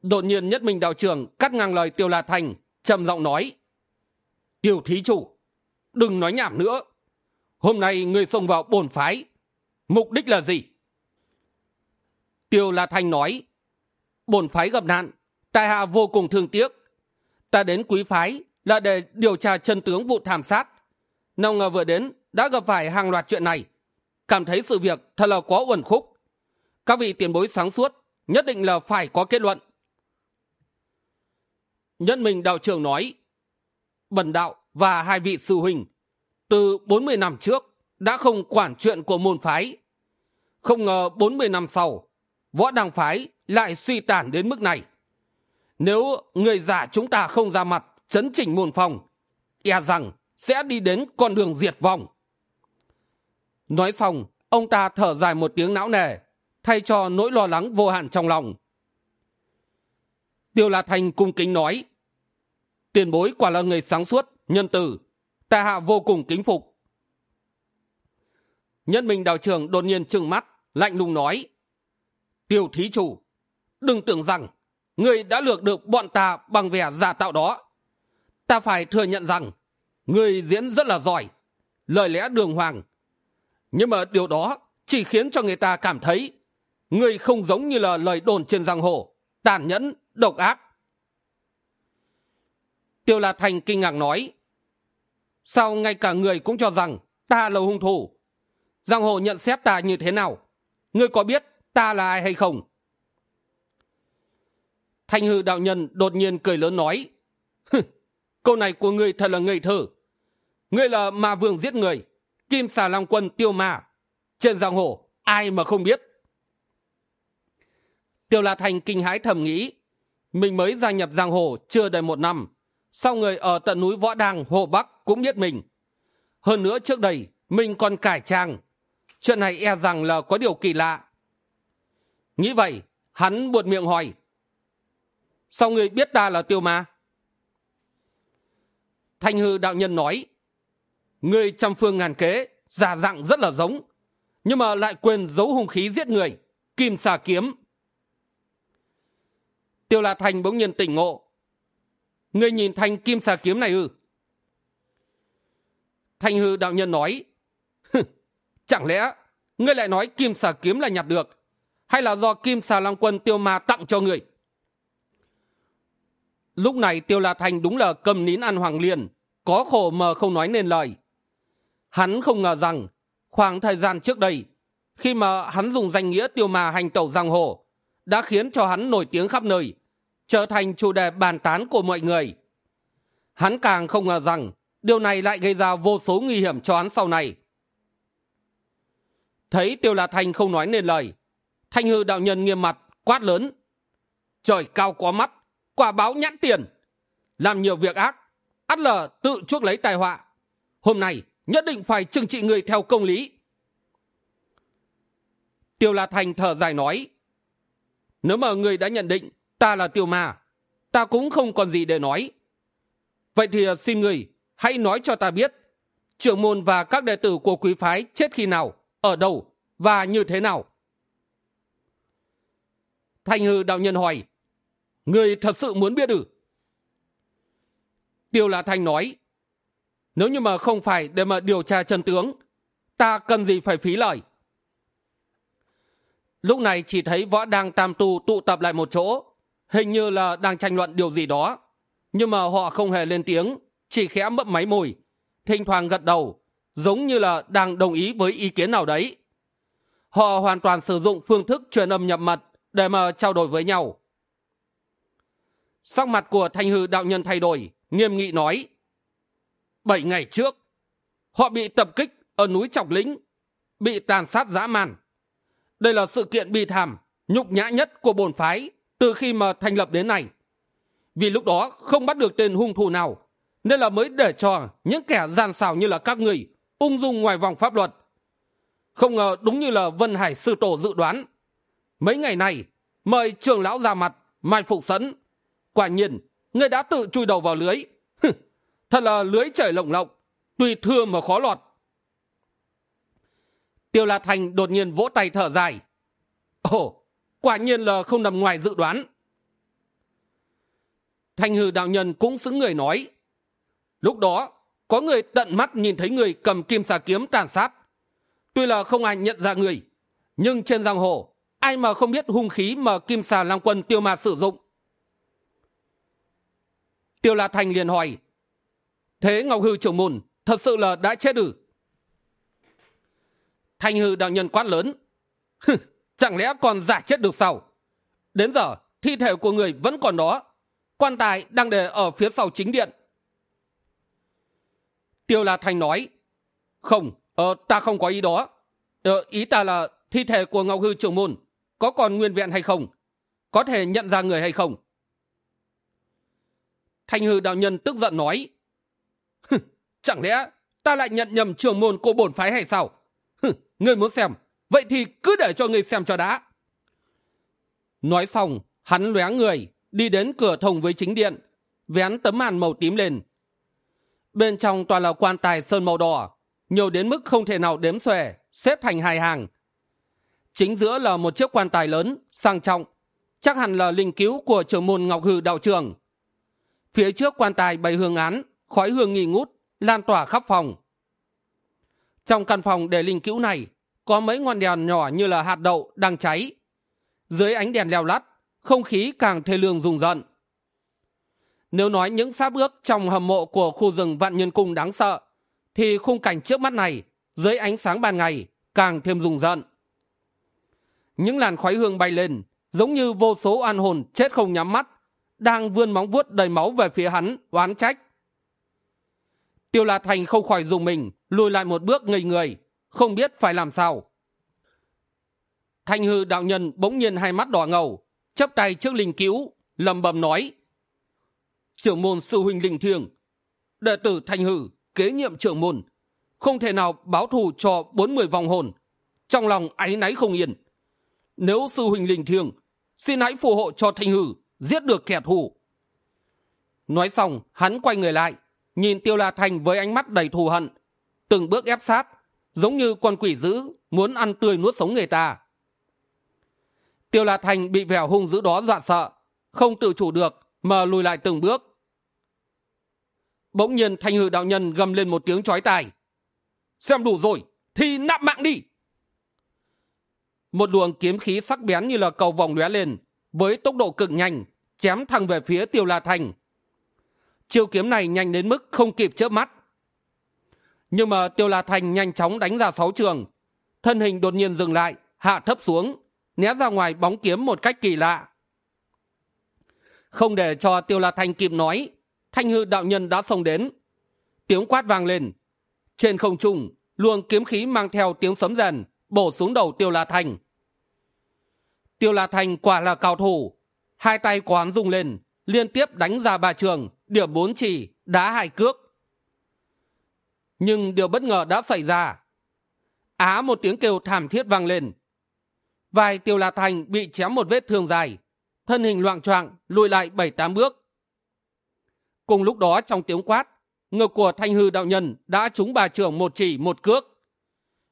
Đột nhiên nhất minh đạo trưởng cắt ngang lời tiêu la thành trầm giọng nói tiêu thí chủ, đừng nói nhảm nữa. Hôm nay người xông vào bổn phái, mục đích là gì? Tiêu la thanh nói, bổn phái gặp nạn tài hạ vô cùng thương tiếc. Ta đến quý phái là để điều tra chân tướng vụ thảm sát. Nào ngờ vừa đến, đã gặp phải hàng loạt chuyện này. Cảm thấy sự việc thật là quá uẩn khúc. Các vị tiền bối sáng suốt, nhất định là phải có kết luận. Nhân mình đạo trưởng nói, bần đạo và hai vị sư huynh, từ bốn mươi năm trước đã không quản chuyện của môn phái. Không ngờ bốn mươi năm sau, võ đăng phái lại suy tàn đến mức này. Nếu người giả chúng ta không ra mặt chấn chỉnh môn phòng e rằng sẽ đi đến con đường diệt vong. Nói xong, ông ta thở dài một tiếng não nề, thay cho nỗi lo lắng vô hạn trong lòng. Tiêu la thành cung kính nói, tiền bối quả là người sáng suốt, nhân từ, tại hạ vô cùng kính phục. Nhân minh đạo trưởng đột nhiên trừng mắt, lạnh lùng nói, tiêu thí chủ, đừng tưởng rằng người đã lược được bọn ta bằng vẻ giả tạo đó ta phải thừa nhận rằng, người diễn rất là giỏi, lời lẽ đường hoàng. Nhưng mà điều đó chỉ khiến cho người ta cảm thấy người không giống như là lời đồn trên giang hồ, tàn nhẫn, độc ác. Tiêu la thành kinh ngạc nói, sao ngay cả người cũng cho rằng ta là hung thủ? Giang hồ nhận xét ta như thế nào? Ngươi có biết ta là ai hay không? Thanh hư đạo nhân đột nhiên cười lớn nói câu này của ngươi thật là ngây thơ. Ngươi là ma vương giết người, kim xà long quân tiêu ma. Trên giang hồ, ai mà không biết? Tiêu la thành kinh hãi thầm nghĩ, mình mới gia nhập giang hồ chưa đầy một năm sau người ở tận núi võ đàng hồ bắc cũng biết mình? Hơn nữa trước đây, mình còn cải trang. Chuyện này e rằng là có điều kỳ lạ. Nghĩ vậy, hắn buột miệng hỏi, sao người biết ta là tiêu ma? Thanh hư đạo nhân nói người trăm phương ngàn kế, giả dạng rất là giống, nhưng mà lại quên giấu hung khí giết người, kim xà kiếm. Tiêu la thành bỗng nhiên tỉnh ngộ. Người nhìn thanh kim xà kiếm này ư? Thanh hư đạo nhân nói chẳng lẽ ngươi lại nói kim xà kiếm là nhặt được, hay là do kim xà long quân tiêu ma tặng cho người lúc này tiêu la thành đúng là cầm nín ăn hoàng liền có khổ mà không nói nên lời. Hắn không ngờ rằng, khoảng thời gian trước đây, khi mà hắn dùng danh nghĩa tiêu mà hành tẩu giang hồ, đã khiến cho hắn nổi tiếng khắp nơi, trở thành chủ đề bàn tán của mọi người. Hắn càng không ngờ rằng, điều này lại gây ra vô số nguy hiểm cho hắn sau này. Thấy tiêu la thành không nói nên lời, thanh hư đạo nhân nghiêm mặt, quát lớn, trời cao có mắt quả báo nhãn tiền. Làm nhiều việc ác, ắt là tự chuốc lấy tai họa. Hôm nay, nhất định phải trừng trị người theo công lý. Tiêu la thành thở dài nói, nếu mà người đã nhận định ta là tiêu ma, ta cũng không còn gì để nói. Vậy thì à, xin người hãy nói cho ta biết, trưởng môn và các đệ tử của quý phái chết khi nào, ở đâu và như thế nào? Thành hư đạo nhân hỏi người thật sự muốn biết ư? Tiêu lạ thanh nói, nếu như mà không phải để mà điều tra chân tướng, ta cần gì phải phí lời? Lúc này chỉ thấy võ đang tam tu tụ tập lại một chỗ, hình như là đang tranh luận điều gì đó. Nhưng mà họ không hề lên tiếng, chỉ khẽ mấp máy mùi thỉnh thoảng gật đầu, giống như là đang đồng ý với ý kiến nào đấy. Họ hoàn toàn sử dụng phương thức truyền âm nhập mật để mà trao đổi với nhau sắc mặt của thanh hư đạo nhân thay đổi, nghiêm nghị nói, bảy ngày trước, họ bị tập kích ở núi trọng lĩnh, bị tàn sát dã man. Đây là sự kiện bi thảm, nhục nhã nhất của bổn phái từ khi mà thành lập đến nay. Vì lúc đó không bắt được tên hung thủ nào, nên là mới để cho những kẻ gian xảo như là các người ung dung ngoài vòng pháp luật. Không ngờ đúng như là vân hải sư tổ dự đoán, mấy ngày này, mời trường lão ra mặt, mai phục sẵn quả nhiên ngươi đã tự chui đầu vào lưới. Thật là lưới chảy lộng lộng, tuy thưa mà khó lọt. Tiêu la thành đột nhiên vỗ tay thở dài. Ồ, quả nhiên là không nằm ngoài dự đoán. Thanh hư đạo nhân cũng xứng người nói. Lúc đó, có người tận mắt nhìn thấy người cầm kim xà kiếm tàn sát. Tuy là không ai nhận ra người, nhưng trên giang hồ, ai mà không biết hung khí mà kim xà lang quân tiêu ma sử dụng? Tiêu la thành liền hỏi thế ngọc hư trưởng môn thật sự là đã chết ư? Thanh hư đạo nhân quát lớn chẳng lẽ còn giả chết được sao? Đến giờ thi thể của người vẫn còn đó quan tài đang để ở phía sau chính điện. Tiêu la thanh nói không ờ, ta không có ý đó. Ờ, ý ta là thi thể của ngọc hư trưởng môn có còn nguyên vẹn hay không? Có thể nhận ra người hay không? Thanh hư đạo nhân tức giận nói chẳng lẽ ta lại nhận nhầm trưởng môn của bổn phái hay sao? Ngươi muốn xem, vậy thì cứ để cho ngươi xem cho đã. Nói xong, hắn lóe người, đi đến cửa thông với chính điện, vén tấm màn màu tím lên. Bên trong toàn là quan tài sơn màu đỏ, nhiều đến mức không thể nào đếm xuể, xếp thành hai hàng. Chính giữa là một chiếc quan tài lớn, sang trọng, chắc hẳn là linh cứu của trưởng môn ngọc hư đạo trường phía trước quan tài bày hương án, khói hương nghi ngút, lan tỏa khắp phòng. Trong căn phòng để linh cữu này, có mấy ngọn đèn nhỏ như là hạt đậu đang cháy. Dưới ánh đèn leo lắt không khí càng thê lương rùng rợn. Nếu nói những sáp bước trong hầm mộ của khu rừng vạn nhân cung đáng sợ, thì khung cảnh trước mắt này, dưới ánh sáng ban ngày, càng thêm rùng rợn. Những làn khói hương bay lên, giống như vô số an hồn chết không nhắm mắt đang vươn móng vuốt đầy máu về phía hắn, oán trách. Tiêu la thành không khỏi dùng mình, lùi lại một bước ngây người, không biết phải làm sao. Thanh hư đạo nhân bỗng nhiên hai mắt đỏ ngầu chấp tay trước linh cứu lầm bầm nói, trưởng môn sư huynh linh thiêng, đệ tử thanh hư kế nhiệm trưởng môn, không thể nào báo thù cho bốn mươi vòng hồn, trong lòng áy náy không yên. Nếu sư huynh linh thiêng, xin hãy phù hộ cho thanh hư giết được kẻ thù. Nói xong, hắn quay người lại, nhìn tiêu la thành với ánh mắt đầy thù hận, từng bước ép sát, giống như con quỷ dữ muốn ăn tươi nuốt sống người ta. Tiêu la thành bị vẻ hung dữ đó dọa sợ, không tự chủ được mà lùi lại từng bước. Bỗng nhiên thanh hư đạo nhân gầm lên một tiếng chói tai. Xem đủ rồi, thì nạp mạng đi! Một luồng kiếm khí sắc bén như là cầu vòng lóe lên với tốc độ cực nhanh, chém thẳng về phía tiêu la thành. Chiêu kiếm này nhanh đến mức không kịp chớp mắt. Nhưng mà tiêu la thành nhanh chóng đánh ra sáu trường. Thân hình đột nhiên dừng lại, hạ thấp xuống, né ra ngoài bóng kiếm một cách kỳ lạ. Không để cho tiêu la thành kịp nói, thanh hư đạo nhân đã xông đến. Tiếng quát vang lên. Trên không trung, luồng kiếm khí mang theo tiếng sấm rèn bổ xuống đầu tiêu la thành tiêu la thành quả là cao thủ. Hai tay quán rung lên, liên tiếp đánh ra ba trường, điểm bốn chỉ, đá hai cước. Nhưng điều bất ngờ đã xảy ra. Á một tiếng kêu thảm thiết vang lên. Vai tiêu la thành bị chém một vết thương dài, thân hình loạng choạng, lùi lại bảy tám bước. Cùng lúc đó trong tiếng quát, ngực của thanh hư đạo nhân đã trúng bà trưởng một chỉ, một cước.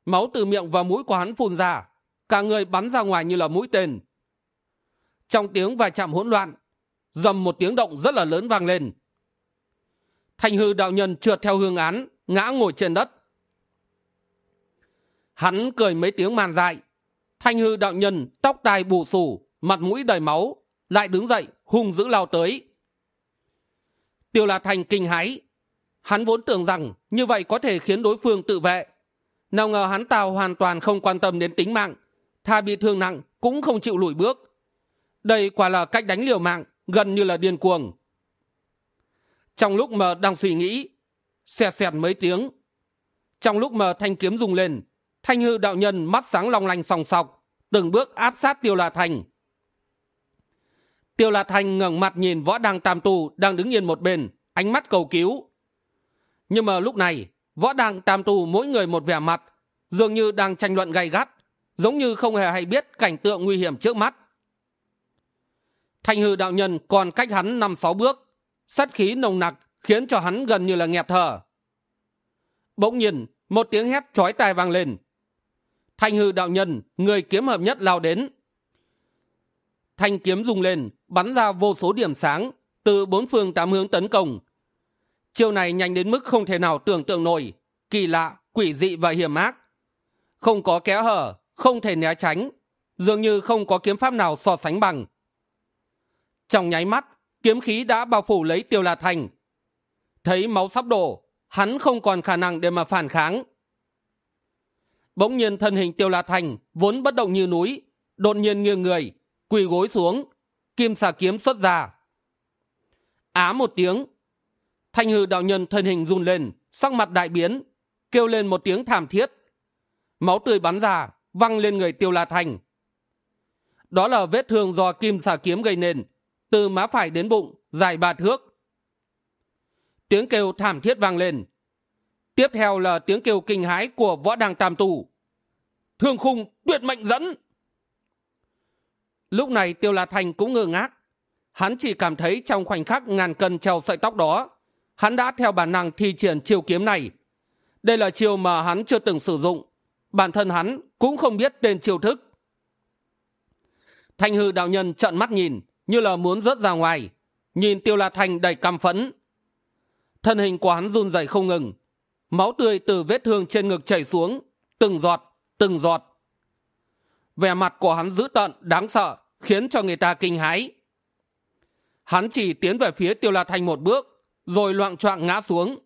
Máu từ miệng và mũi của hắn phun ra cả người bắn ra ngoài như là mũi tên. Trong tiếng va chạm hỗn loạn, dầm một tiếng động rất là lớn vang lên. Thanh hư đạo nhân trượt theo hương án, ngã ngồi trên đất. Hắn cười mấy tiếng màn dại. Thanh hư đạo nhân tóc tai bù xù, mặt mũi đầy máu, lại đứng dậy, hung dữ lao tới. Tiêu là thành kinh hãi. Hắn vốn tưởng rằng như vậy có thể khiến đối phương tự vệ. Nào ngờ hắn tào hoàn toàn không quan tâm đến tính mạng tha bị thương nặng cũng không chịu lùi bước. Đây quả là cách đánh liều mạng gần như là điên cuồng. Trong lúc mờ đang suy nghĩ, xẹt xẹt mấy tiếng. Trong lúc mờ thanh kiếm rung lên, thanh hư đạo nhân mắt sáng long lanh sòng sọc, từng bước áp sát tiêu la thành. Tiêu la thành ngẩng mặt nhìn võ đăng tam tu đang đứng yên một bên, ánh mắt cầu cứu. Nhưng mà lúc này, võ đăng tam tu mỗi người một vẻ mặt, dường như đang tranh luận gay gắt giống như không hề hay biết cảnh tượng nguy hiểm trước mắt. Thanh hư đạo nhân còn cách hắn năm sáu bước sắt khí nồng nặc khiến cho hắn gần như là nghẹt thở. Bỗng nhiên, một tiếng hét chói tai vang lên. Thanh hư đạo nhân, người kiếm hợp nhất lao đến. Thanh kiếm rung lên, bắn ra vô số điểm sáng, từ bốn phương tám hướng tấn công. Chiêu này nhanh đến mức không thể nào tưởng tượng nổi, kỳ lạ, quỷ dị và hiểm ác. Không có kẽ hở không thể né tránh, dường như không có kiếm pháp nào so sánh bằng. Trong nháy mắt, kiếm khí đã bao phủ lấy tiêu la thành. Thấy máu sắp đổ, hắn không còn khả năng để mà phản kháng. Bỗng nhiên thân hình tiêu la thành vốn bất động như núi, đột nhiên nghiêng người, quỳ gối xuống, kim xà kiếm xuất ra. Á một tiếng, thanh hư đạo nhân thân hình run lên, sắc mặt đại biến, kêu lên một tiếng thảm thiết. Máu tươi bắn ra văng lên người tiêu la thành. Đó là vết thương do kim xà kiếm gây nên, từ má phải đến bụng, dài ba thước. Tiếng kêu thảm thiết vang lên. Tiếp theo là tiếng kêu kinh hãi của võ đăng tam tù thương khung tuyệt mệnh dẫn. Lúc này tiêu la thành cũng ngơ ngác. Hắn chỉ cảm thấy trong khoảnh khắc ngàn cân treo sợi tóc đó, hắn đã theo bản năng thi triển chiêu kiếm này. Đây là chiêu mà hắn chưa từng sử dụng bản thân hắn cũng không biết tên chiêu thức. Thanh hư đạo nhân trợn mắt nhìn, như là muốn rớt ra ngoài. Nhìn tiêu la thành đầy căm phẫn. Thân hình của hắn run rẩy không ngừng. Máu tươi từ vết thương trên ngực chảy xuống, từng giọt từng giọt. Vẻ mặt của hắn dữ tợn, đáng sợ, khiến cho người ta kinh hãi. Hắn chỉ tiến về phía tiêu la thanh một bước, rồi loạng choạng ngã xuống.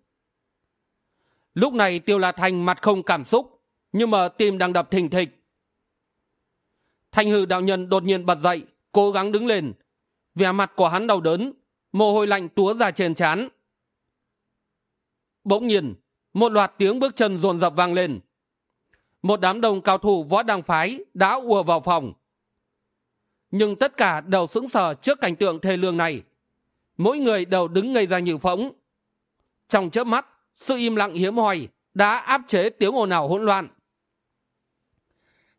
Lúc này tiêu la thanh mặt không cảm xúc nhưng mà tim đang đập thình thịch. Thanh hư đạo nhân đột nhiên bật dậy, cố gắng đứng lên. Vẻ mặt của hắn đau đớn, mồ hôi lạnh túa ra trên trán. Bỗng nhiên, một loạt tiếng bước chân rồn rập vang lên. Một đám đông cao thủ võ đăng phái đã ùa vào phòng. Nhưng tất cả đều sững sờ trước cảnh tượng thê lương này. Mỗi người đều đứng ngây ra như phỗng. Trong chớp mắt, sự im lặng hiếm hoi đã áp chế tiếng ồn ào hỗn loạn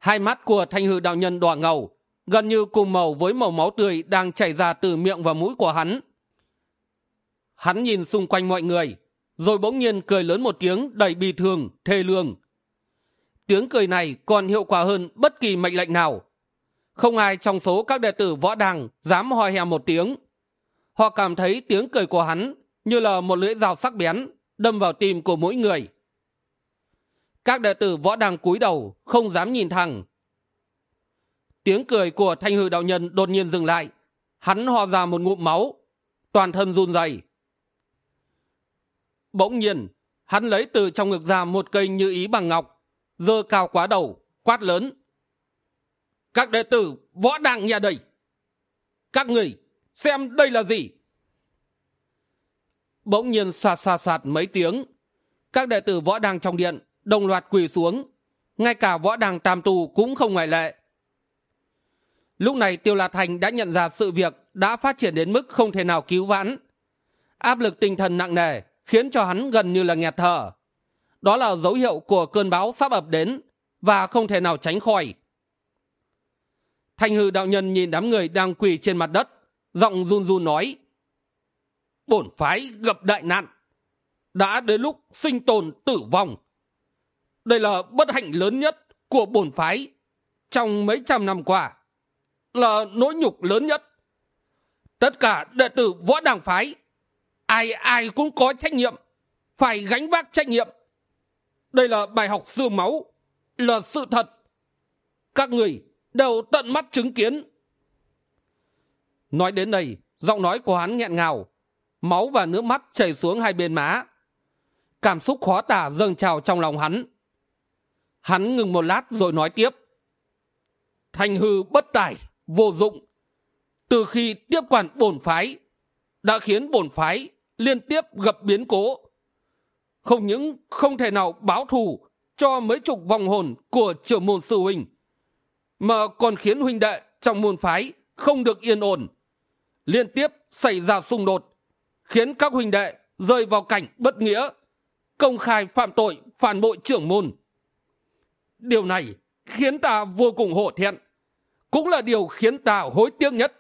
hai mắt của thanh hư đạo nhân đỏ ngầu gần như cùng màu với màu máu tươi đang chảy ra từ miệng và mũi của hắn. Hắn nhìn xung quanh mọi người rồi bỗng nhiên cười lớn một tiếng đầy bi thường, thê lương. Tiếng cười này còn hiệu quả hơn bất kỳ mệnh lệnh nào. Không ai trong số các đệ tử võ đàng dám hoi hè một tiếng. Họ cảm thấy tiếng cười của hắn như là một lưỡi dao sắc bén đâm vào tim của mỗi người các đệ tử võ đàng cúi đầu, không dám nhìn thẳng. Tiếng cười của thanh hư đạo nhân đột nhiên dừng lại. Hắn ho ra một ngụm máu, toàn thân run rẩy. Bỗng nhiên, hắn lấy từ trong ngực ra một cây như ý bằng ngọc dơ cao quá đầu, quát lớn. Các đệ tử võ đàng nhà đây. Các người, xem đây là gì? Bỗng nhiên sạt sạt sạt mấy tiếng, các đệ tử võ đàng trong điện đồng loạt quỳ xuống. Ngay cả võ đàng tam tù cũng không ngoại lệ. Lúc này tiêu lạt thành đã nhận ra sự việc đã phát triển đến mức không thể nào cứu vãn. Áp lực tinh thần nặng nề khiến cho hắn gần như là nghẹt thở. Đó là dấu hiệu của cơn bão sắp ập đến và không thể nào tránh khỏi. Thanh hư đạo nhân nhìn đám người đang quỳ trên mặt đất, giọng run run nói, bổn phái gặp đại nạn. Đã đến lúc sinh tồn tử vong đây là bất hạnh lớn nhất của bổn phái trong mấy trăm năm qua, là nỗi nhục lớn nhất. Tất cả đệ tử võ đảng phái, ai ai cũng có trách nhiệm, phải gánh vác trách nhiệm. Đây là bài học xương máu, là sự thật. Các người đều tận mắt chứng kiến. Nói đến đây, giọng nói của hắn nghẹn ngào, máu và nước mắt chảy xuống hai bên má. Cảm xúc khó tả dâng trào trong lòng hắn hắn ngừng một lát rồi nói tiếp. Thành hư bất tài, vô dụng. Từ khi tiếp quản bổn phái, đã khiến bổn phái liên tiếp gặp biến cố. Không những không thể nào báo thù cho mấy chục vòng hồn của trưởng môn sư huynh, mà còn khiến huynh đệ trong môn phái không được yên ổn. Liên tiếp xảy ra xung đột, khiến các huynh đệ rơi vào cảnh bất nghĩa, công khai phạm tội phản bội trưởng môn điều này khiến ta vô cùng hổ thẹn. Cũng là điều khiến ta hối tiếc nhất.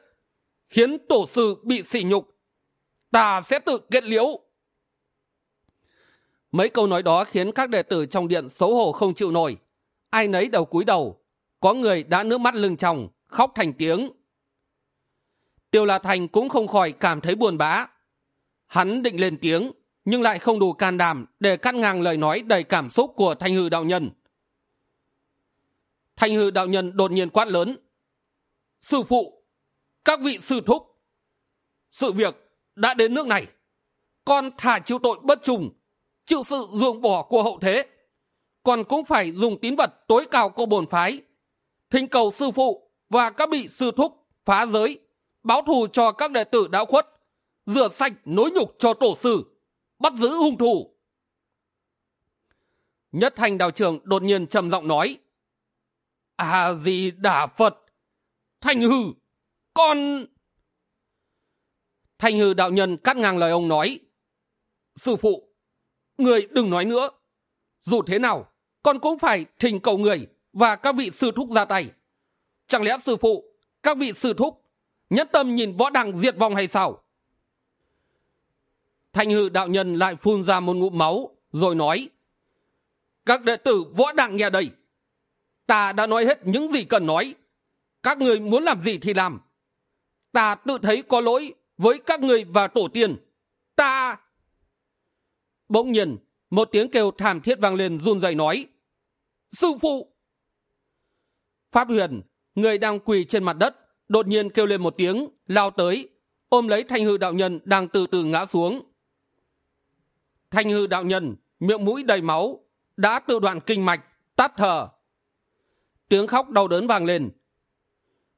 Khiến tổ sư bị sỉ nhục, ta sẽ tự kết liễu. Mấy câu nói đó khiến các đệ tử trong điện xấu hổ không chịu nổi. Ai nấy đầu cúi đầu, có người đã nước mắt lưng tròng, khóc thành tiếng. Tiêu la thành cũng không khỏi cảm thấy buồn bã. Hắn định lên tiếng, nhưng lại không đủ can đảm để cắt ngang lời nói đầy cảm xúc của thanh hư đạo nhân thanh hư đạo nhân đột nhiên quát lớn. Sư phụ, các vị sư thúc, sự việc đã đến nước này. Con thả chịu tội bất trùng, chịu sự ruồng bỏ của hậu thế. Còn cũng phải dùng tín vật tối cao của bổn phái. Thỉnh cầu sư phụ và các vị sư thúc phá giới, báo thù cho các đệ tử đã khuất, rửa sạch nối nhục cho tổ sư, bắt giữ hung thủ. Nhất thành đạo trưởng đột nhiên trầm giọng nói a di đà phật? Thanh hư, con thanh hư đạo nhân cắt ngang lời ông nói, sư phụ, người đừng nói nữa. Dù thế nào, con cũng phải thỉnh cầu người và các vị sư thúc ra tay. Chẳng lẽ sư phụ, các vị sư thúc nhất tâm nhìn võ đằng diệt vong hay sao? Thanh hư đạo nhân lại phun ra một ngụm máu rồi nói, các đệ tử võ đằng nghe đây ta đã nói hết những gì cần nói. Các người muốn làm gì thì làm. Ta tự thấy có lỗi với các người và tổ tiên. Ta bỗng nhiên, một tiếng kêu thảm thiết vang lên run rẩy nói, sư phụ! Pháp huyền, người đang quỳ trên mặt đất, đột nhiên kêu lên một tiếng, lao tới, ôm lấy thanh hư đạo nhân đang từ từ ngã xuống. Thanh hư đạo nhân, miệng mũi đầy máu, đã tự đoạn kinh mạch, tắt thở tiếng khóc đau đớn vang lên.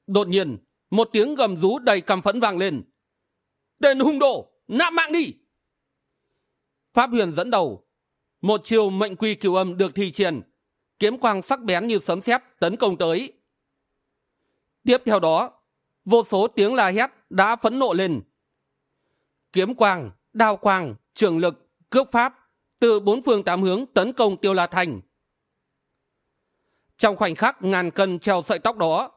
Đột nhiên, một tiếng gầm rú đầy căm phẫn vang lên. Tên hung đồ nạp mạng đi! Pháp huyền dẫn đầu. Một chiều mệnh quy cửu âm được thi triển. Kiếm quang sắc bén như sấm sét tấn công tới. Tiếp theo đó, vô số tiếng la hét đã phẫn nộ lên. Kiếm quang, đao quang, trường lực cướp pháp từ bốn phương tám hướng tấn công tiêu la thành trong khoảnh khắc ngàn cân treo sợi tóc đó,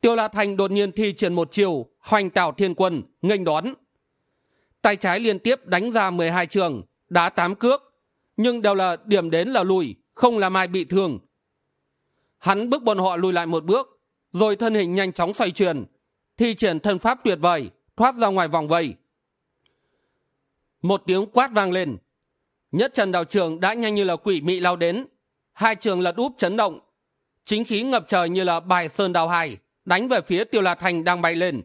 tiêu la thành đột nhiên thi triển một chiều hoành tạo thiên quân, nghênh đón. Tay trái liên tiếp đánh ra mười hai trường, đá tám cước, nhưng đều là điểm đến là lùi, không làm ai bị thương. Hắn bước bọn họ lùi lại một bước, rồi thân hình nhanh chóng xoay chuyển, thi triển thân pháp tuyệt vời, thoát ra ngoài vòng vây. Một tiếng quát vang lên. Nhất trần đào trường đã nhanh như là quỷ mị lao đến. Hai trường lật úp chấn động chính khí ngập trời như là bài sơn đào hải, đánh về phía tiêu lạt thành đang bay lên.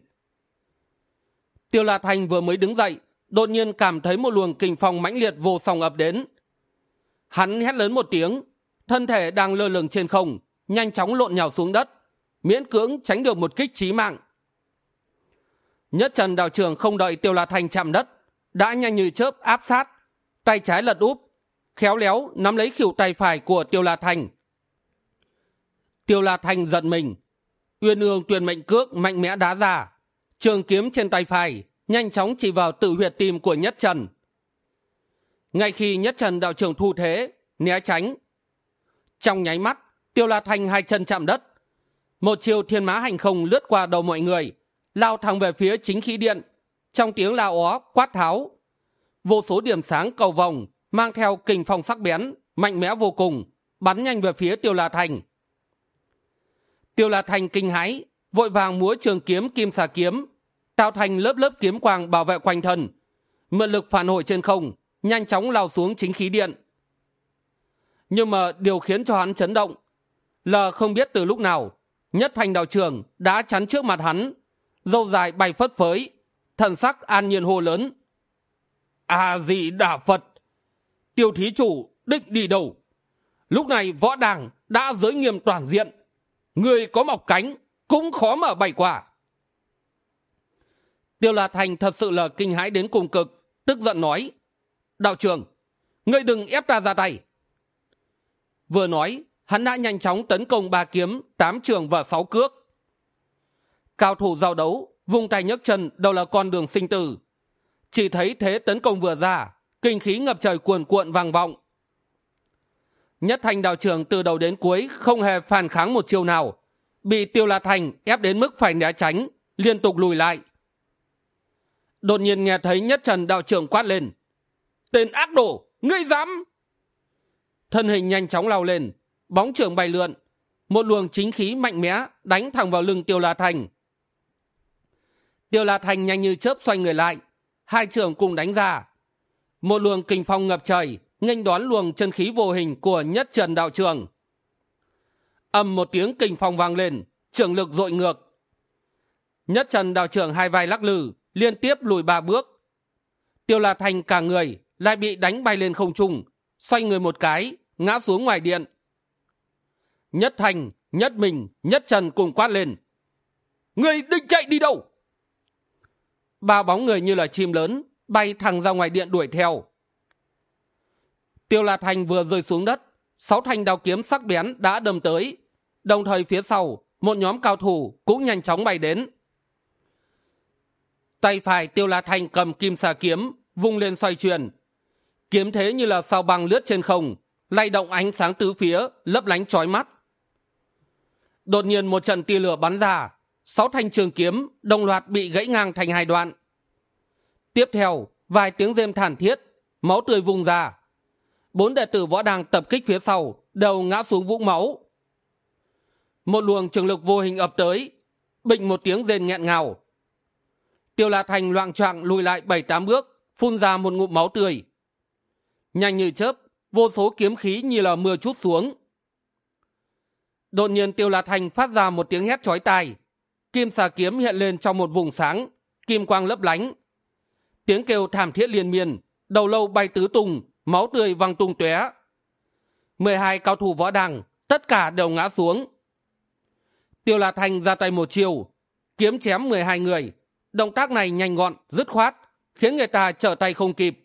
Tiêu lạt thành vừa mới đứng dậy, đột nhiên cảm thấy một luồng kinh phong mãnh liệt vô song ập đến. Hắn hét lớn một tiếng, thân thể đang lơ lửng trên không, nhanh chóng lộn nhào xuống đất, miễn cưỡng tránh được một kích trí mạng. Nhất trần Đào trường không đợi tiêu lạt thành chạm đất, đã nhanh như chớp áp sát, tay trái lật úp, khéo léo nắm lấy khỉu tay phải của tiêu lạt thành tiêu la Thanh giận mình. Uyên ương tuyền mệnh cước mạnh mẽ đá ra. Trường kiếm trên tay phải, nhanh chóng chỉ vào tự huyệt tim của nhất trần. Ngay khi nhất trần đạo trưởng thu thế, né tránh. Trong nháy mắt, tiêu la Thanh hai chân chạm đất. Một chiều thiên mã hành không lướt qua đầu mọi người, lao thẳng về phía chính khí điện. Trong tiếng la ó, quát tháo. Vô số điểm sáng cầu vòng, mang theo kình phong sắc bén, mạnh mẽ vô cùng, bắn nhanh về phía tiêu la thành tiêu la thành kinh hãi, vội vàng múa trường kiếm kim xà kiếm, tạo thành lớp lớp kiếm quang bảo vệ quanh thân. Mượn lực phản hồi trên không, nhanh chóng lao xuống chính khí điện. Nhưng mà điều khiến cho hắn chấn động là không biết từ lúc nào, nhất thành đạo trường đã chắn trước mặt hắn, dâu dài bay phất phới, thần sắc an nhiên hô lớn. A dị đả phật, tiêu thí chủ định đi đầu. lúc này võ đàng đã giới nghiêm toàn diện người có mọc cánh cũng khó mở bảy quả. Tiêu la thành thật sự là kinh hãi đến cùng cực, tức giận nói, đạo trường ngươi đừng ép ta ra tay. Vừa nói, hắn đã nhanh chóng tấn công ba kiếm, tám trường và sáu cước. Cao thủ giao đấu, vung tay nhấc chân, đâu là con đường sinh tử. Chỉ thấy thế tấn công vừa ra, kinh khí ngập trời cuồn cuộn vang vọng nhất thành đạo trưởng từ đầu đến cuối không hề phản kháng một chiều nào. Bị tiêu la thành ép đến mức phải né tránh, liên tục lùi lại. Đột nhiên nghe thấy nhất trần đạo trưởng quát lên. Tên ác đồ, ngươi dám! Thân hình nhanh chóng lao lên, bóng trưởng bay lượn. Một luồng chính khí mạnh mẽ đánh thẳng vào lưng tiêu la thành. Tiêu la thành nhanh như chớp xoay người lại, hai trưởng cùng đánh ra. Một luồng kinh phong ngập trời nghênh đón luồng chân khí vô hình của nhất trần đạo trường. Ầm một tiếng kinh phong vang lên, trường lực dội ngược. Nhất trần đạo trưởng hai vai lắc lư, liên tiếp lùi ba bước. Tiêu la thành cả người lại bị đánh bay lên không trung, xoay người một cái, ngã xuống ngoài điện. Nhất thành, nhất mình, nhất trần cùng quát lên, người định chạy đi đâu? Ba bóng người như là chim lớn bay thẳng ra ngoài điện đuổi theo tiêu la thành vừa rơi xuống đất. Sáu thanh đao kiếm sắc bén đã đâm tới. Đồng thời phía sau, một nhóm cao thủ cũng nhanh chóng bay đến. Tay phải tiêu la thành cầm kim xà kiếm, vung lên xoay chuyển. Kiếm thế như là sao băng lướt trên không, lay động ánh sáng tứ phía, lấp lánh trói mắt. Đột nhiên một trận tia lửa bắn ra. Sáu thanh trường kiếm đồng loạt bị gãy ngang thành hai đoạn. Tiếp theo, vài tiếng rêm thản thiết, máu tươi vung ra bốn đệ tử võ đàng tập kích phía sau đều ngã xuống vũng máu. Một luồng trường lực vô hình ập tới bịnh một tiếng rên nghẹn ngào. Tiêu la thành loạng choạng lùi lại bảy tám bước, phun ra một ngụm máu tươi. Nhanh như chớp, vô số kiếm khí như là mưa chút xuống. Đột nhiên tiêu la thành phát ra một tiếng hét chói tai. Kim xà kiếm hiện lên trong một vùng sáng, kim quang lấp lánh. Tiếng kêu thảm thiết liên miên, đầu lâu bay tứ tung máu tươi văng tung tóe. mười hai cao thủ võ đằng tất cả đều ngã xuống. Tiêu la thành ra tay một chiều, kiếm chém mười hai người. Động tác này nhanh gọn, dứt khoát, khiến người ta trở tay không kịp.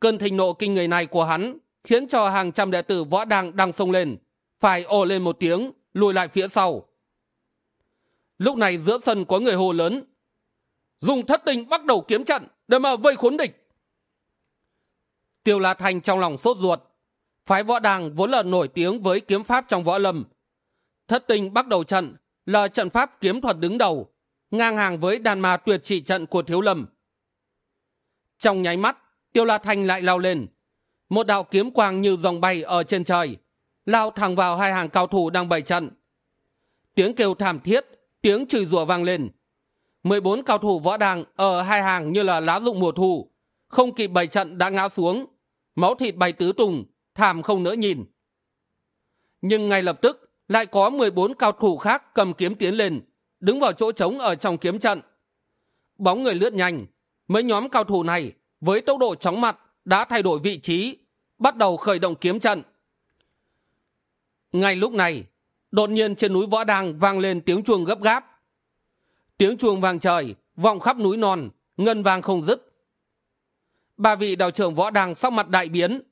Cơn thịnh nộ kinh người này của hắn khiến cho hàng trăm đệ tử võ đăng đang xông lên, phải ồ lên một tiếng, lùi lại phía sau. Lúc này giữa sân có người hồ lớn. Dùng thất tình bắt đầu kiếm trận để mà vây khốn địch tiêu la thành trong lòng sốt ruột. Phái võ đàng vốn là nổi tiếng với kiếm pháp trong võ lâm. Thất tình bắt đầu trận, là trận pháp kiếm thuật đứng đầu, ngang hàng với đàn ma tuyệt trị trận của thiếu lâm. Trong nháy mắt, tiêu la thành lại lao lên. Một đạo kiếm quang như dòng bay ở trên trời, lao thẳng vào hai hàng cao thủ đang bày trận. Tiếng kêu thảm thiết, tiếng chửi rủa vang lên. Mười bốn cao thủ võ đàng ở hai hàng như là lá dụng mùa thu không kịp bày trận đã ngã xuống. Máu thịt bay tứ tùng, thảm không nỡ nhìn. Nhưng ngay lập tức, lại có mười bốn cao thủ khác cầm kiếm tiến lên, đứng vào chỗ trống ở trong kiếm trận. Bóng người lướt nhanh. Mấy nhóm cao thủ này, với tốc độ chóng mặt, đã thay đổi vị trí, bắt đầu khởi động kiếm trận. Ngay lúc này, đột nhiên trên núi võ đàng vang lên tiếng chuông gấp gáp. Tiếng chuông vang trời, vọng khắp núi non, ngân vang không dứt ba vị đạo trưởng võ đàng sắc mặt đại biến.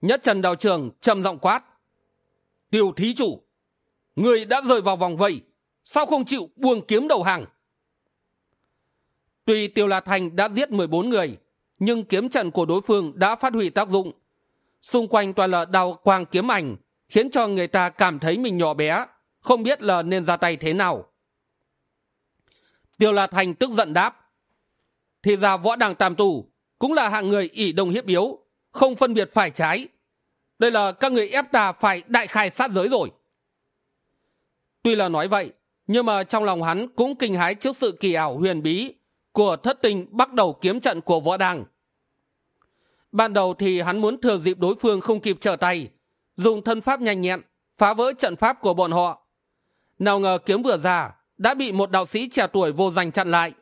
Nhất trần đạo trưởng trầm giọng quát tiêu thí chủ, người đã rời vào vòng vây, sao không chịu buông kiếm đầu hàng? Tuy tiêu la thành đã giết mười bốn người, nhưng kiếm trận của đối phương đã phát huy tác dụng. Xung quanh toàn là đào quang kiếm ảnh, khiến cho người ta cảm thấy mình nhỏ bé, không biết là nên ra tay thế nào. Tiêu la thành tức giận đáp, thì ra võ đàng tam tù cũng là hạng người ỷ đồng hiếp yếu, không phân biệt phải trái. Đây là các người ép ta phải đại khai sát giới rồi. Tuy là nói vậy, nhưng mà trong lòng hắn cũng kinh hái trước sự kỳ ảo huyền bí của thất tình bắt đầu kiếm trận của võ đàng ban đầu thì hắn muốn thừa dịp đối phương không kịp trở tay, dùng thân pháp nhanh nhẹn, phá vỡ trận pháp của bọn họ. Nào ngờ kiếm vừa ra, đã bị một đạo sĩ trẻ tuổi vô danh chặn lại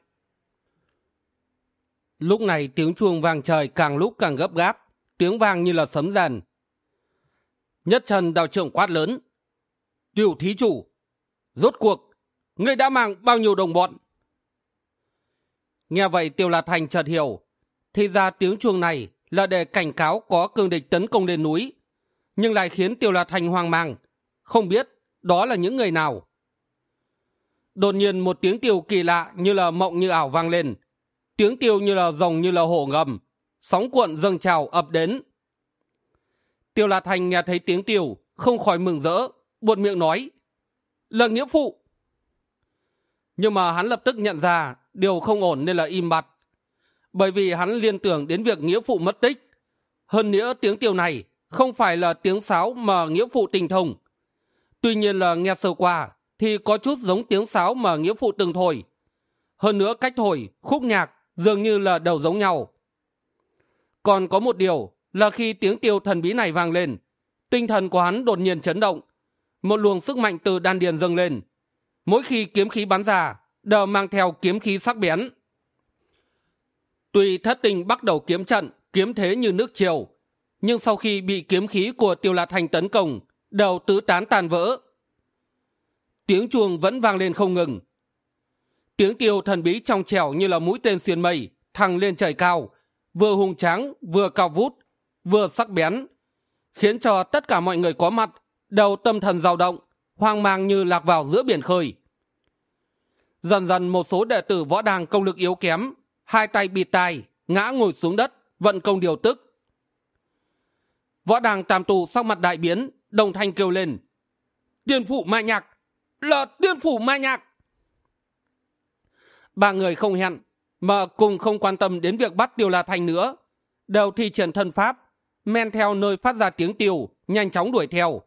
lúc này tiếng chuông vàng trời càng lúc càng gấp gáp, tiếng vang như là sấm rền. Nhất trần đạo trưởng quát lớn tiểu thí chủ, rốt cuộc, ngươi đã mang bao nhiêu đồng bọn? Nghe vậy tiêu la thành chợt hiểu, thì ra tiếng chuông này là để cảnh cáo có cương địch tấn công lên núi, nhưng lại khiến tiêu la thành hoang mang, không biết đó là những người nào. Đột nhiên một tiếng tiêu kỳ lạ như là mộng như ảo vang lên tiếng tiêu như là rồng như là hổ ngầm. Sóng cuộn dâng trào ập đến. Tiêu lạt thành nghe thấy tiếng tiêu không khỏi mừng rỡ, buột miệng nói, là nghĩa phụ. Nhưng mà hắn lập tức nhận ra điều không ổn nên là im bặt. Bởi vì hắn liên tưởng đến việc nghĩa phụ mất tích. Hơn nữa tiếng tiêu này không phải là tiếng sáo mà nghĩa phụ tình thông. Tuy nhiên là nghe sơ qua thì có chút giống tiếng sáo mà nghĩa phụ từng thổi. Hơn nữa cách thổi khúc nhạc dường như là đầu giống nhau. Còn có một điều là khi tiếng tiêu thần bí này vang lên, tinh thần của hắn đột nhiên chấn động, một luồng sức mạnh từ đan điền dâng lên. Mỗi khi kiếm khí bắn ra, đều mang theo kiếm khí sắc bén. Tuy thất tình bắt đầu kiếm trận, kiếm thế như nước triều, nhưng sau khi bị kiếm khí của tiêu lạt thành tấn công, đều tứ tán tàn vỡ. Tiếng chuông vẫn vang lên không ngừng tiếng tiêu thần bí trong trẻo như là mũi tên xuyên mây, thăng lên trời cao, vừa hùng tráng, vừa cao vút, vừa sắc bén, khiến cho tất cả mọi người có mặt đều tâm thần dao động, hoang mang như lạc vào giữa biển khơi. Dần dần một số đệ tử võ đàng công lực yếu kém, hai tay bịt tai, ngã ngồi xuống đất, vận công điều tức. Võ đàng tam tù sau mặt đại biến, đồng thanh kêu lên, tiên phủ mai nhạc, là tiên phủ mai nhạc! Ba người không hẹn, mà cùng không quan tâm đến việc bắt tiêu la thành nữa. Đều thi triển thân pháp, men theo nơi phát ra tiếng tiêu, nhanh chóng đuổi theo.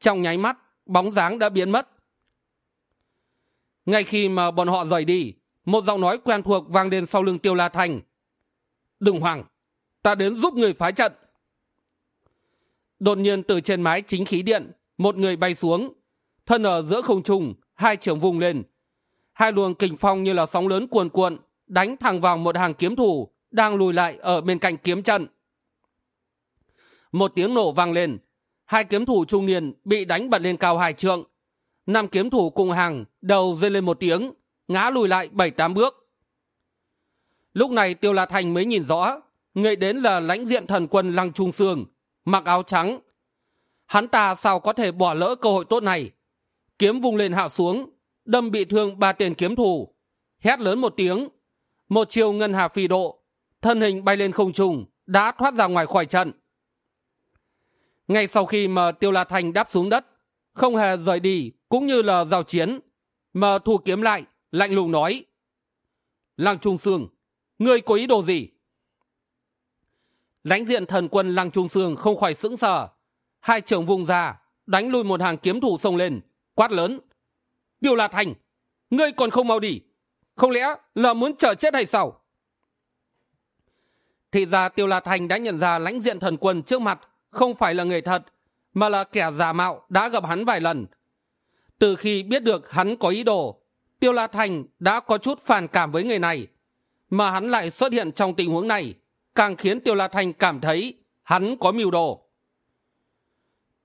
Trong nháy mắt, bóng dáng đã biến mất. Ngay khi mà bọn họ rời đi, một giọng nói quen thuộc vang lên sau lưng tiêu la thành. Đừng hoảng, ta đến giúp người phá trận. Đột nhiên từ trên mái chính khí điện, một người bay xuống. Thân ở giữa không trung, hai trưởng vùng lên hai luồng kình phong như là sóng lớn cuồn cuộn đánh thẳng vào một hàng kiếm thủ đang lùi lại ở bên cạnh kiếm trận. Một tiếng nổ vang lên, hai kiếm thủ trung niên bị đánh bật lên cao hai trượng. Năm kiếm thủ cùng hàng đầu dây lên một tiếng, ngã lùi lại bảy tám bước. Lúc này tiêu la thành mới nhìn rõ, người đến là lãnh diện thần quân lăng trung sương, mặc áo trắng. Hắn ta sao có thể bỏ lỡ cơ hội tốt này? Kiếm vung lên hạ xuống đâm bị thương ba tiền kiếm thủ. Hét lớn một tiếng, một chiều ngân hà phi độ, thân hình bay lên không trung, đã thoát ra ngoài khỏi trận. Ngay sau khi mà tiêu la thành đáp xuống đất, không hề rời đi cũng như là giao chiến, mà thu kiếm lại lạnh lùng nói, lăng trung sương, ngươi có ý đồ gì? Lãnh diện thần quân lăng trung sương không khỏi sững sờ, hai trưởng vùng ra đánh lui một hàng kiếm thủ xông lên, quát lớn tiêu la thành ngươi còn không mau đi. Không lẽ là muốn chờ chết hay sao? Thì ra tiêu la thành đã nhận ra lãnh diện thần quân trước mặt không phải là người thật, mà là kẻ giả mạo đã gặp hắn vài lần. Từ khi biết được hắn có ý đồ, tiêu la thành đã có chút phản cảm với người này, mà hắn lại xuất hiện trong tình huống này, càng khiến tiêu la thành cảm thấy hắn có mưu đồ.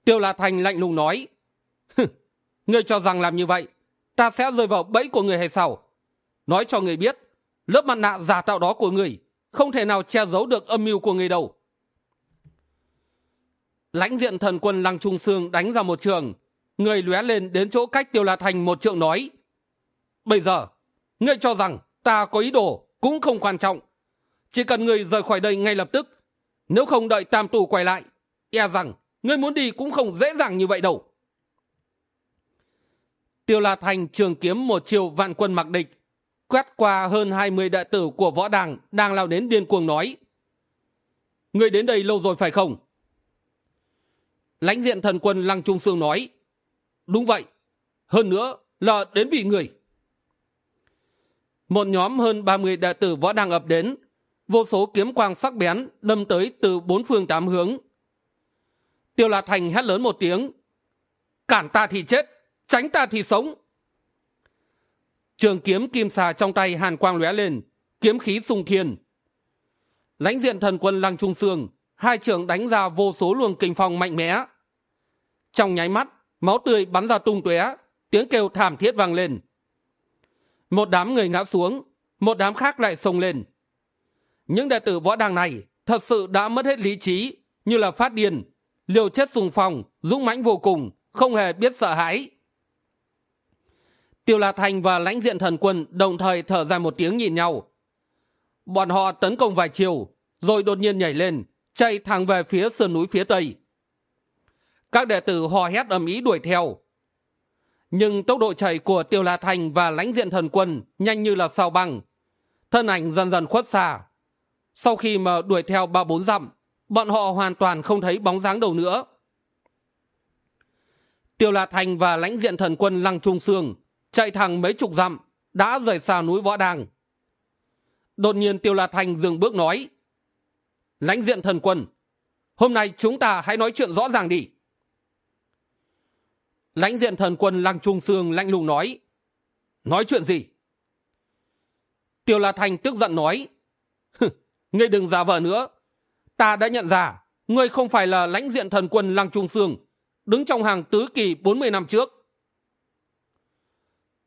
Tiêu la thành lạnh lùng nói ngươi cho rằng làm như vậy ta sẽ rơi vào bẫy của người hay sao? Nói cho người biết, lớp mặt nạ giả tạo đó của người không thể nào che giấu được âm mưu của người đâu. Lãnh diện thần quân lăng trung sương đánh ra một trường, người lóe lên đến chỗ cách tiêu la thành một trượng nói, bây giờ, ngươi cho rằng ta có ý đồ cũng không quan trọng. Chỉ cần người rời khỏi đây ngay lập tức, nếu không đợi tam tù quay lại e rằng ngươi muốn đi cũng không dễ dàng như vậy đâu tiêu la thành trường kiếm một chiều vạn quân mặc địch, quét qua hơn hai mươi đệ tử của võ đàng đang lao đến điên cuồng nói, người đến đây lâu rồi phải không? Lãnh diện thần quân lăng trung sương nói, đúng vậy, hơn nữa là đến vì người. Một nhóm hơn ba mươi đệ tử võ đàng ập đến, vô số kiếm quang sắc bén đâm tới từ bốn phương tám hướng. Tiêu Lạt thành hét lớn một tiếng, cản ta thì chết tránh ta thì sống. Trường kiếm kim xà trong tay hàn quang lóe lên, kiếm khí sung thiên. Lãnh diện thần quân lăng trung sương, hai trường đánh ra vô số luồng kinh phong mạnh mẽ. Trong nháy mắt, máu tươi bắn ra tung tóe, tiếng kêu thảm thiết vang lên. Một đám người ngã xuống, một đám khác lại xông lên. Những đệ tử võ đàng này thật sự đã mất hết lý trí, như là phát điên, liều chết sùng phòng dũng mãnh vô cùng, không hề biết sợ hãi tiêu la thành và lãnh diện thần quân đồng thời thở ra một tiếng nhìn nhau. Bọn họ tấn công vài chiều, rồi đột nhiên nhảy lên, chạy thẳng về phía sườn núi phía tây. Các đệ tử hò hét ầm ĩ đuổi theo. Nhưng tốc độ chạy của tiêu la thành và lãnh diện thần quân nhanh như là sao băng. Thân ảnh dần dần khuất xa. Sau khi mà đuổi theo ba bốn dặm, bọn họ hoàn toàn không thấy bóng dáng đầu nữa. Tiêu la thành và lãnh diện thần quân lăng trung sương chạy thẳng mấy chục dặm, đã rời xa núi võ đàng. Đột nhiên tiêu la thành dừng bước nói, lãnh diện thần quân, hôm nay chúng ta hãy nói chuyện rõ ràng đi. Lãnh diện thần quân lăng trung sương lạnh lùng nói nói chuyện gì? Tiêu la thành tức giận nói ngươi đừng giả vờ nữa. Ta đã nhận ra, ngươi không phải là lãnh diện thần quân lăng trung sương, đứng trong hàng tứ kỳ bốn mươi năm trước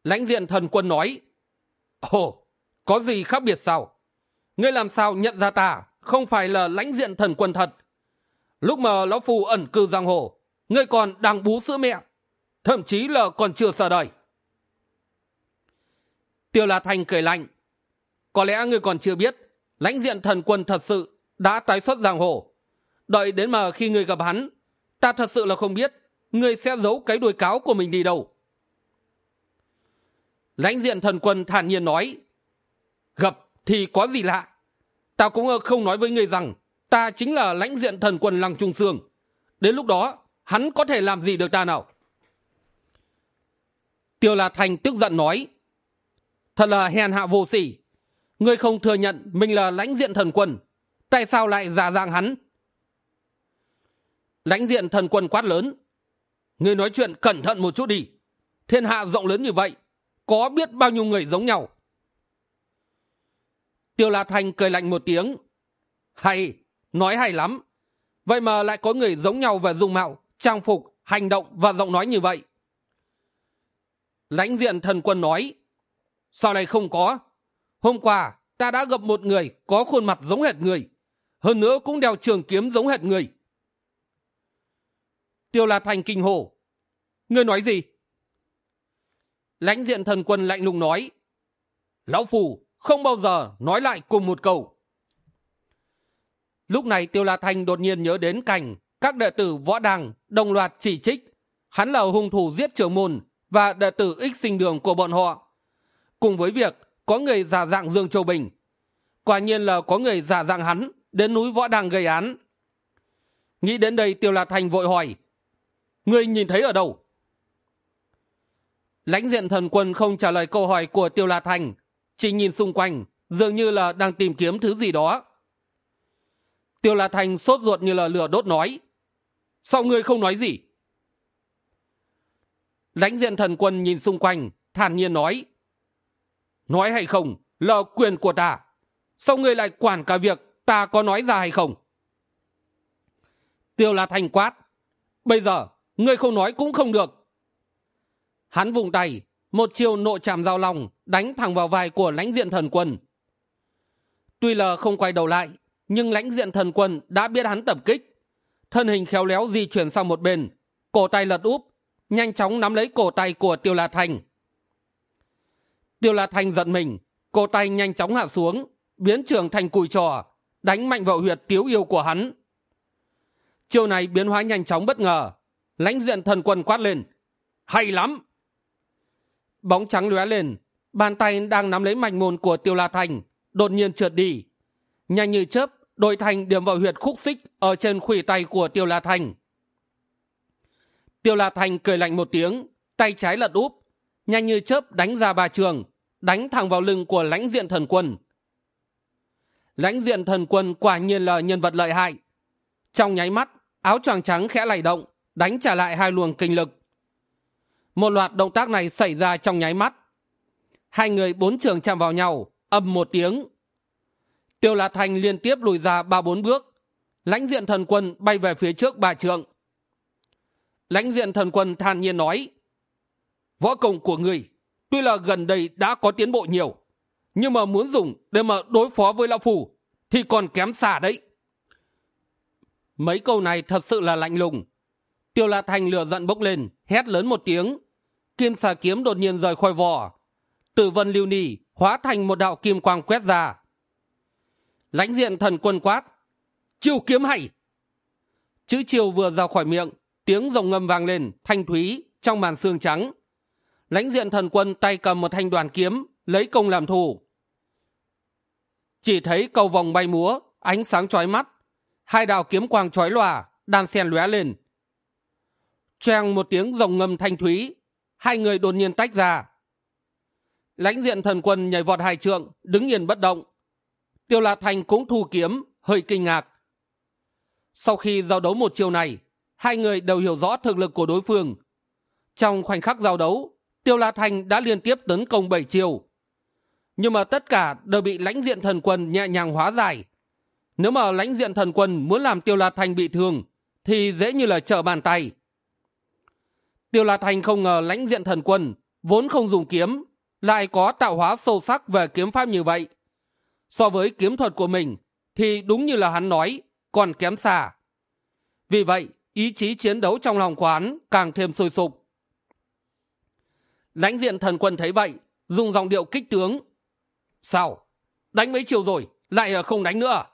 lãnh diện thần quân nói, ồ, có gì khác biệt sao? Ngươi làm sao nhận ra ta? Không phải là lãnh diện thần quân thật. Lúc mà lão phù ẩn cư giang hồ, ngươi còn đang bú sữa mẹ, thậm chí là còn chưa sợ đời. Tiêu la thành cười lạnh, có lẽ ngươi còn chưa biết, lãnh diện thần quân thật sự đã tái xuất giang hồ. Đợi đến mà khi ngươi gặp hắn, ta thật sự là không biết ngươi sẽ giấu cái đuôi cáo của mình đi đâu lãnh diện thần quân thản nhiên nói, gặp thì có gì lạ? Ta cũng không nói với ngươi rằng, ta chính là lãnh diện thần quân lăng trung sương. Đến lúc đó, hắn có thể làm gì được ta nào? Tiêu la thành tức giận nói, thật là hèn hạ vô sỉ. Ngươi không thừa nhận mình là lãnh diện thần quân, tại sao lại giả dạng hắn? Lãnh diện thần quân quát lớn, ngươi nói chuyện cẩn thận một chút đi. Thiên hạ rộng lớn như vậy có biết bao nhiêu người giống nhau. Tiêu la thành cười lạnh một tiếng. Hay, nói hay lắm. Vậy mà lại có người giống nhau về dung mạo, trang phục, hành động và giọng nói như vậy. Lãnh diện thần quân nói sao này không có. Hôm qua, ta đã gặp một người có khuôn mặt giống hệt người. Hơn nữa cũng đeo trường kiếm giống hệt người. Tiêu la thành kinh hồ ngươi nói gì? Lãnh diện thần quân lạnh lùng nói, lão phù, không bao giờ nói lại cùng một câu. Lúc này tiêu la thành đột nhiên nhớ đến cảnh các đệ tử võ đàng đồng loạt chỉ trích. Hắn là hung thủ giết trưởng môn và đệ tử ích sinh đường của bọn họ. Cùng với việc có người giả dạng dương châu bình, quả nhiên là có người giả dạng hắn đến núi võ đàng gây án. Nghĩ đến đây tiêu la thành vội hỏi người nhìn thấy ở đâu? Lãnh diện thần quân không trả lời câu hỏi của tiêu la thành. Chỉ nhìn xung quanh, dường như là đang tìm kiếm thứ gì đó. Tiêu la thành sốt ruột như là lửa đốt nói. Sao ngươi không nói gì? Lãnh diện thần quân nhìn xung quanh, thản nhiên nói. Nói hay không là quyền của ta. Sao ngươi lại quản cả việc ta có nói ra hay không? Tiêu la thành quát. Bây giờ, ngươi không nói cũng không được hắn vùng tay, một chiều nội chạm giao lòng đánh thẳng vào vai của lãnh diện thần quân. Tuy là không quay đầu lại, nhưng lãnh diện thần quân đã biết hắn tập kích. Thân hình khéo léo di chuyển sang một bên, cổ tay lật úp, nhanh chóng nắm lấy cổ tay của tiêu la thành. Tiêu la thành giận mình, cổ tay nhanh chóng hạ xuống, biến trường thành cùi trò, đánh mạnh vào huyệt tiếu yêu của hắn. Chiều này biến hóa nhanh chóng bất ngờ, lãnh diện thần quân quát lên, hay lắm! Bóng trắng lóe lên. Bàn tay đang nắm lấy mạch môn của tiêu la thành, đột nhiên trượt đi. Nhanh như chớp, đội thành điểm vào huyệt khúc xích ở trên khuỷu tay của tiêu la thành. Tiêu la thành cười lạnh một tiếng, tay trái lật úp. Nhanh như chớp đánh ra ba trường, đánh thẳng vào lưng của lãnh diện thần quân. Lãnh diện thần quân quả nhiên là nhân vật lợi hại. Trong nháy mắt, áo choàng trắng khẽ lay động, đánh trả lại hai luồng kinh lực một loạt động tác này xảy ra trong nháy mắt. Hai người bốn trường chạm vào nhau, ầm một tiếng. Tiêu la thành liên tiếp lùi ra ba bốn bước. Lãnh diện thần quân bay về phía trước ba trượng. Lãnh diện thần quân than nhiên nói, võ công của người tuy là gần đây đã có tiến bộ nhiều, nhưng mà muốn dùng để mà đối phó với lão phủ thì còn kém xa đấy. Mấy câu này thật sự là lạnh lùng. Tiêu la thành lửa giận bốc lên, hét lớn một tiếng kim xà kiếm đột nhiên rời khỏi vỏ. Tử vân lưu nỉ hóa thành một đạo kim quang quét ra. Lãnh diện thần quân quát, chiêu kiếm hay! Chữ chiêu vừa ra khỏi miệng, tiếng rồng ngâm vang lên, thanh thúy, trong màn xương trắng. Lãnh diện thần quân tay cầm một thanh đoàn kiếm, lấy công làm thù. Chỉ thấy cầu vòng bay múa, ánh sáng chói mắt. Hai đạo kiếm quang chói lòa, đan xen lóe lên. Choang một tiếng rồng ngâm thanh thúy hai người đột nhiên tách ra. Lãnh diện thần quân nhảy vọt hai trượng, đứng yên bất động. Tiêu la thành cũng thu kiếm, hơi kinh ngạc. Sau khi giao đấu một chiều này, hai người đều hiểu rõ thực lực của đối phương. Trong khoảnh khắc giao đấu, tiêu la thành đã liên tiếp tấn công bảy chiều nhưng mà tất cả đều bị lãnh diện thần quân nhẹ nhàng hóa giải. Nếu mà lãnh diện thần quân muốn làm tiêu la thành bị thương, thì dễ như là trở bàn tay tiêu la thành không ngờ lãnh diện thần quân, vốn không dùng kiếm, lại có tạo hóa sâu sắc về kiếm pháp như vậy. So với kiếm thuật của mình, thì đúng như là hắn nói, còn kém xa. Vì vậy, ý chí chiến đấu trong lòng quán càng thêm sôi sục. Lãnh diện thần quân thấy vậy, dùng dòng điệu kích tướng. Sao? Đánh mấy chiều rồi, lại không đánh nữa à?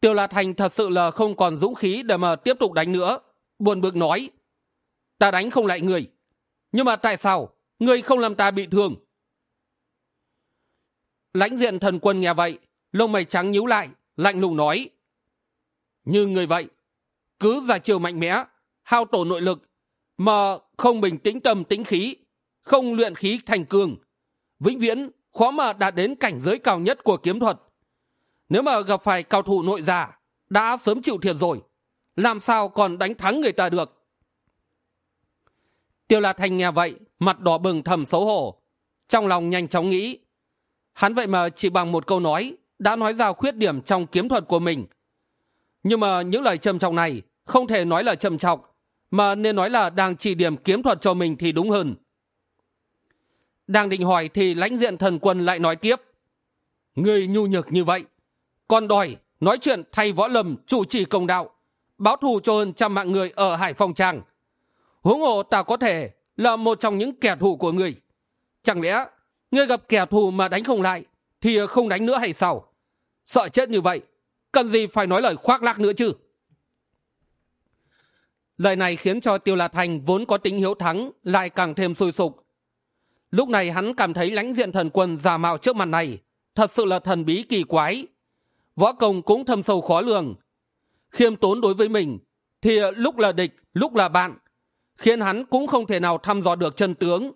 tiêu la thành thật sự là không còn dũng khí để mà tiếp tục đánh nữa. Buồn bực nói ta đánh không lại người. Nhưng mà tại sao người không làm ta bị thương? Lãnh diện thần quân nghe vậy, lông mày trắng nhíu lại, lạnh lùng nói, như người vậy, cứ ra chiều mạnh mẽ, hao tổ nội lực, mà không bình tĩnh tâm tĩnh khí, không luyện khí thành cường, vĩnh viễn khó mà đạt đến cảnh giới cao nhất của kiếm thuật. Nếu mà gặp phải cao thủ nội giả, đã sớm chịu thiệt rồi, làm sao còn đánh thắng người ta được? Tiêu la thanh nghe vậy, mặt đỏ bừng thầm xấu hổ. Trong lòng nhanh chóng nghĩ, hắn vậy mà chỉ bằng một câu nói, đã nói ra khuyết điểm trong kiếm thuật của mình. Nhưng mà những lời trầm trọng này không thể nói là trầm trọng, mà nên nói là đang chỉ điểm kiếm thuật cho mình thì đúng hơn. Đang định hỏi thì lãnh diện thần quân lại nói tiếp. Người nhu nhược như vậy còn đòi nói chuyện thay võ lâm chủ trì công đạo, báo thù cho hơn trăm mạng người ở hải phòng trang huống hồ ta có thể là một trong những kẻ thù của người chẳng lẽ người gặp kẻ thù mà đánh không lại thì không đánh nữa hay sao? Sợ chết như vậy, cần gì phải nói lời khoác lác nữa chứ? Lời này khiến cho tiêu la thành vốn có tính hiếu thắng lại càng thêm sôi sục. Lúc này hắn cảm thấy lãnh diện thần quân giả mạo trước mặt này thật sự là thần bí kỳ quái. Võ công cũng thâm sâu khó lường. Khiêm tốn đối với mình thì lúc là địch, lúc là bạn khiến hắn cũng không thể nào thăm dò được chân tướng.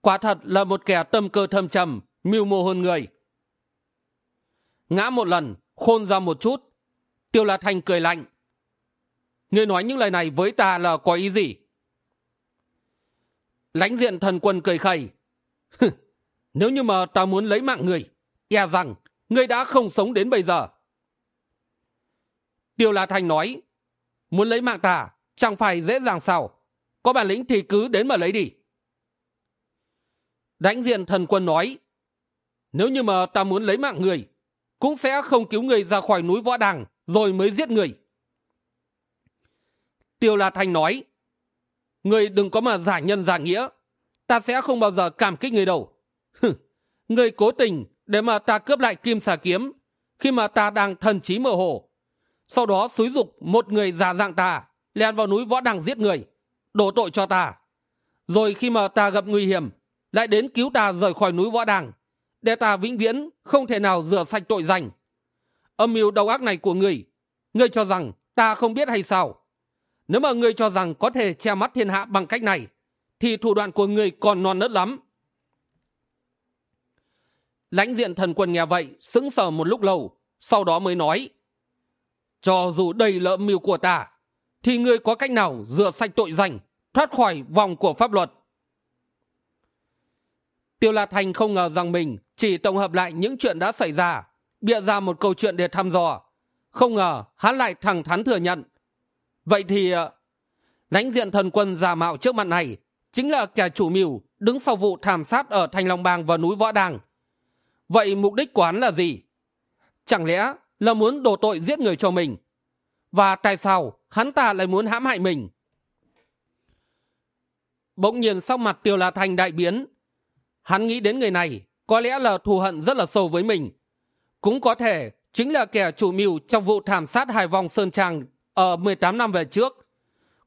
Quả thật là một kẻ tâm cơ thâm trầm, mưu mô hơn người. Ngã một lần, khôn ra một chút. Tiêu la thành cười lạnh. Ngươi nói những lời này với ta là có ý gì? Lãnh diện thần quân cười khẩy. Nếu như mà ta muốn lấy mạng người e rằng ngươi đã không sống đến bây giờ. Tiêu la thành nói, muốn lấy mạng ta, chẳng phải dễ dàng sao? Có bản lĩnh thì cứ đến mà lấy đi. Đánh diện thần quân nói, nếu như mà ta muốn lấy mạng người, cũng sẽ không cứu người ra khỏi núi võ đàng rồi mới giết người. Tiêu la thanh nói, người đừng có mà giả nhân giả nghĩa, ta sẽ không bao giờ cảm kích người đâu. Người cố tình để mà ta cướp lại kim xà kiếm khi mà ta đang thần trí mơ hồ, sau đó xúi dục một người già dạng ta len vào núi võ đằng giết người đổ tội cho ta. Rồi khi mà ta gặp nguy hiểm, lại đến cứu ta rời khỏi núi võ đằng để ta vĩnh viễn không thể nào rửa sạch tội danh. Âm mưu đầu ác này của người người cho rằng ta không biết hay sao? Nếu mà người cho rằng có thể che mắt thiên hạ bằng cách này, thì thủ đoạn của người còn non nớt lắm. Lãnh diện thần quân nghe vậy, sững sờ một lúc lâu, sau đó mới nói, cho dù đầy lỡ mưu của ta thì ngươi có cách nào rửa sạch tội danh, thoát khỏi vòng của pháp luật? Tiêu la thành không ngờ rằng mình chỉ tổng hợp lại những chuyện đã xảy ra, bịa ra một câu chuyện để thăm dò. Không ngờ hắn lại thẳng thắn thừa nhận. Vậy thì ờ, lãnh diện thần quân giả mạo trước mặt này chính là kẻ chủ mưu đứng sau vụ thảm sát ở thành long bang và núi võ đàng. Vậy mục đích của hắn là gì? Chẳng lẽ là muốn đổ tội giết người cho mình? Và tại sao hắn ta lại muốn hãm hại mình. Bỗng nhiên sau mặt tiêu la thành đại biến, hắn nghĩ đến người này, có lẽ là thù hận rất là sâu với mình. Cũng có thể chính là kẻ chủ mưu trong vụ thảm sát hải vong sơn trang ở mười tám năm về trước.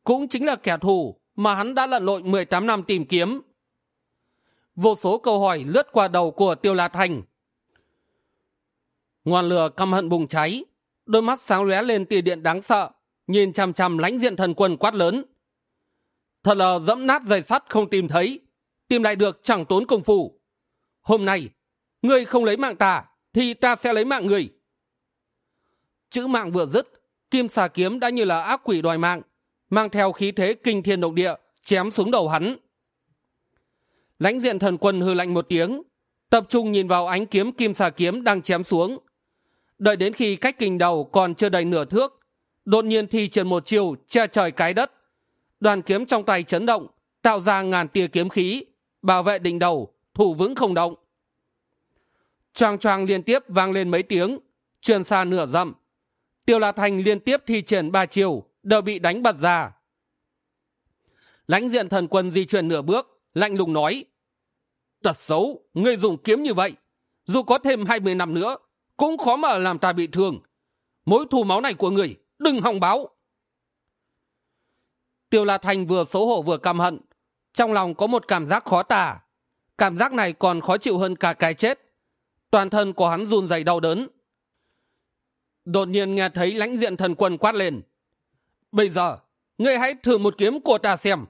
Cũng chính là kẻ thù mà hắn đã lặn lội mười tám năm tìm kiếm. Vô số câu hỏi lướt qua đầu của tiêu la thành ngọn lửa căm hận bùng cháy, đôi mắt sáng lóe lên tia điện đáng sợ nhìn chằm chằm lãnh diện thần quân quát lớn. Thật là dẫm nát dây sắt không tìm thấy. Tìm lại được chẳng tốn công phu. Hôm nay, ngươi không lấy mạng ta, thì ta sẽ lấy mạng người chữ mạng vừa dứt, kim xà kiếm đã như là ác quỷ đòi mạng, mang theo khí thế kinh thiên động địa, chém xuống đầu hắn. Lãnh diện thần quân hư lạnh một tiếng, tập trung nhìn vào ánh kiếm kim xà kiếm đang chém xuống. Đợi đến khi cách kinh đầu còn chưa đầy nửa thước đột nhiên thi triển một chiều che trời cái đất. Đoàn kiếm trong tay chấn động, tạo ra ngàn tia kiếm khí, bảo vệ đỉnh đầu, thủ vững không động. Choang choang liên tiếp vang lên mấy tiếng, truyền xa nửa dặm. Tiêu la thành liên tiếp thi triển ba chiều đều bị đánh bật ra. Lãnh diện thần quân di chuyển nửa bước, lạnh lùng nói, tật xấu, ngươi dùng kiếm như vậy, dù có thêm hai mươi năm nữa, cũng khó mà làm ta bị thương. Mối thù máu này của người đừng hòng báo. Tiêu la thành vừa xấu hổ vừa căm hận. Trong lòng có một cảm giác khó tả. Cảm giác này còn khó chịu hơn cả cái chết. Toàn thân của hắn run rẩy đau đớn. Đột nhiên nghe thấy lãnh diện thần quân quát lên. Bây giờ, ngươi hãy thử một kiếm của ta xem.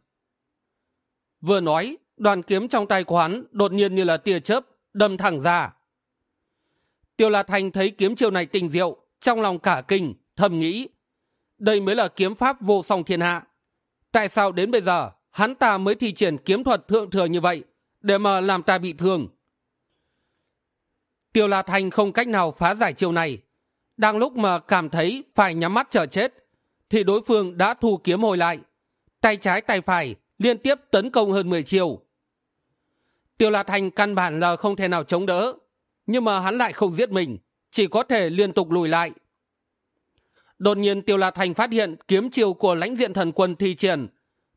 Vừa nói, đoàn kiếm trong tay của hắn đột nhiên như là tia chớp đâm thẳng ra. Tiêu la thành thấy kiếm chiêu này tình diệu, trong lòng cả kinh, thầm nghĩ đây mới là kiếm pháp vô song thiên hạ. Tại sao đến bây giờ, hắn ta mới thi triển kiếm thuật thượng thừa như vậy, để mà làm ta bị thương? Tiêu la thành không cách nào phá giải chiêu này. Đang lúc mà cảm thấy phải nhắm mắt chờ chết, thì đối phương đã thu kiếm hồi lại. Tay trái tay phải liên tiếp tấn công hơn mười chiều tiêu la thành căn bản là không thể nào chống đỡ, nhưng mà hắn lại không giết mình, chỉ có thể liên tục lùi lại đột nhiên tiêu la thành phát hiện kiếm chiều của lãnh diện thần quân thi triển.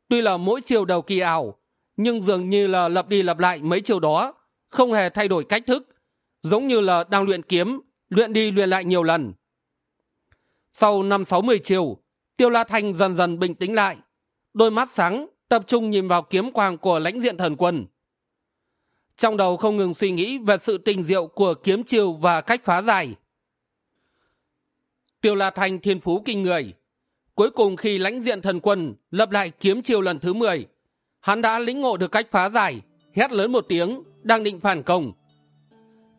Tuy là mỗi chiều đầu kỳ ảo, nhưng dường như là lặp đi lặp lại mấy chiều đó, không hề thay đổi cách thức, giống như là đang luyện kiếm, luyện đi luyện lại nhiều lần. Sau năm sáu mươi chiều tiêu la thành dần dần bình tĩnh lại, đôi mắt sáng, tập trung nhìn vào kiếm quang của lãnh diện thần quân. Trong đầu không ngừng suy nghĩ về sự tình diệu của kiếm chiều và cách phá giải tiêu la thành thiên phú kinh người. Cuối cùng khi lãnh diện thần quân lập lại kiếm chiều lần thứ mười, hắn đã lĩnh ngộ được cách phá giải, hét lớn một tiếng, đang định phản công.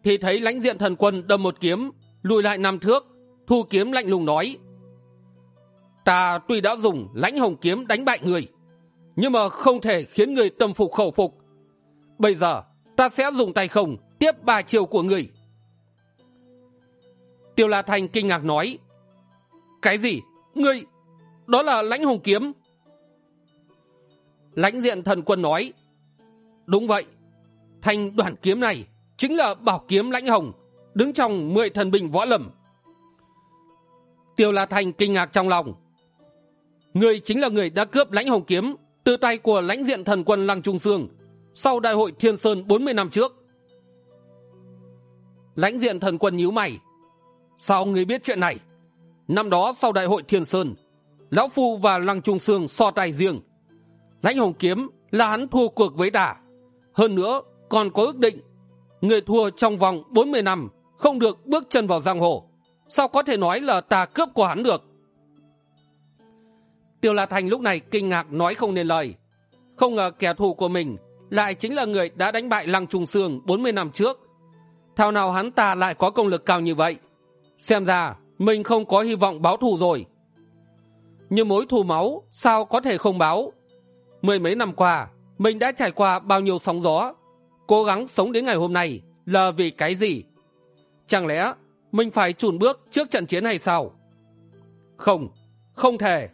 Thì thấy lãnh diện thần quân đâm một kiếm, lùi lại năm thước, thu kiếm lạnh lùng nói, ta tuy đã dùng lãnh hồng kiếm đánh bại người, nhưng mà không thể khiến người tâm phục khẩu phục. Bây giờ ta sẽ dùng tay không tiếp ba chiều của người. Tiêu la thành kinh ngạc nói cái gì? Ngươi, đó là lãnh hồng kiếm. Lãnh diện thần quân nói, đúng vậy, thanh đoàn kiếm này chính là bảo kiếm lãnh hồng, đứng trong mười thần binh võ lầm tiêu la thành kinh ngạc trong lòng người chính là người đã cướp lãnh hồng kiếm từ tay của lãnh diện thần quân lăng trung sương sau đại hội thiên sơn bốn mươi năm trước. Lãnh diện thần quân nhíu mày, sao người biết chuyện này? Năm đó sau đại hội thiên sơn, lão phu và lăng trung sương so tài riêng. Lãnh hồng kiếm là hắn thua cuộc với đả hơn nữa, còn có ước định, người thua trong vòng bốn mươi năm không được bước chân vào giang hồ. Sao có thể nói là ta cướp của hắn được? Tiêu la thành lúc này kinh ngạc nói không nên lời. Không ngờ kẻ thù của mình lại chính là người đã đánh bại lăng trung sương bốn mươi năm trước. Thao nào hắn ta lại có công lực cao như vậy? Xem ra mình không có hy vọng báo thù rồi. Nhưng mối thù máu, sao có thể không báo? Mười mấy năm qua, mình đã trải qua bao nhiêu sóng gió, cố gắng sống đến ngày hôm nay là vì cái gì? Chẳng lẽ mình phải chùn bước trước trận chiến hay sao? Không không thể.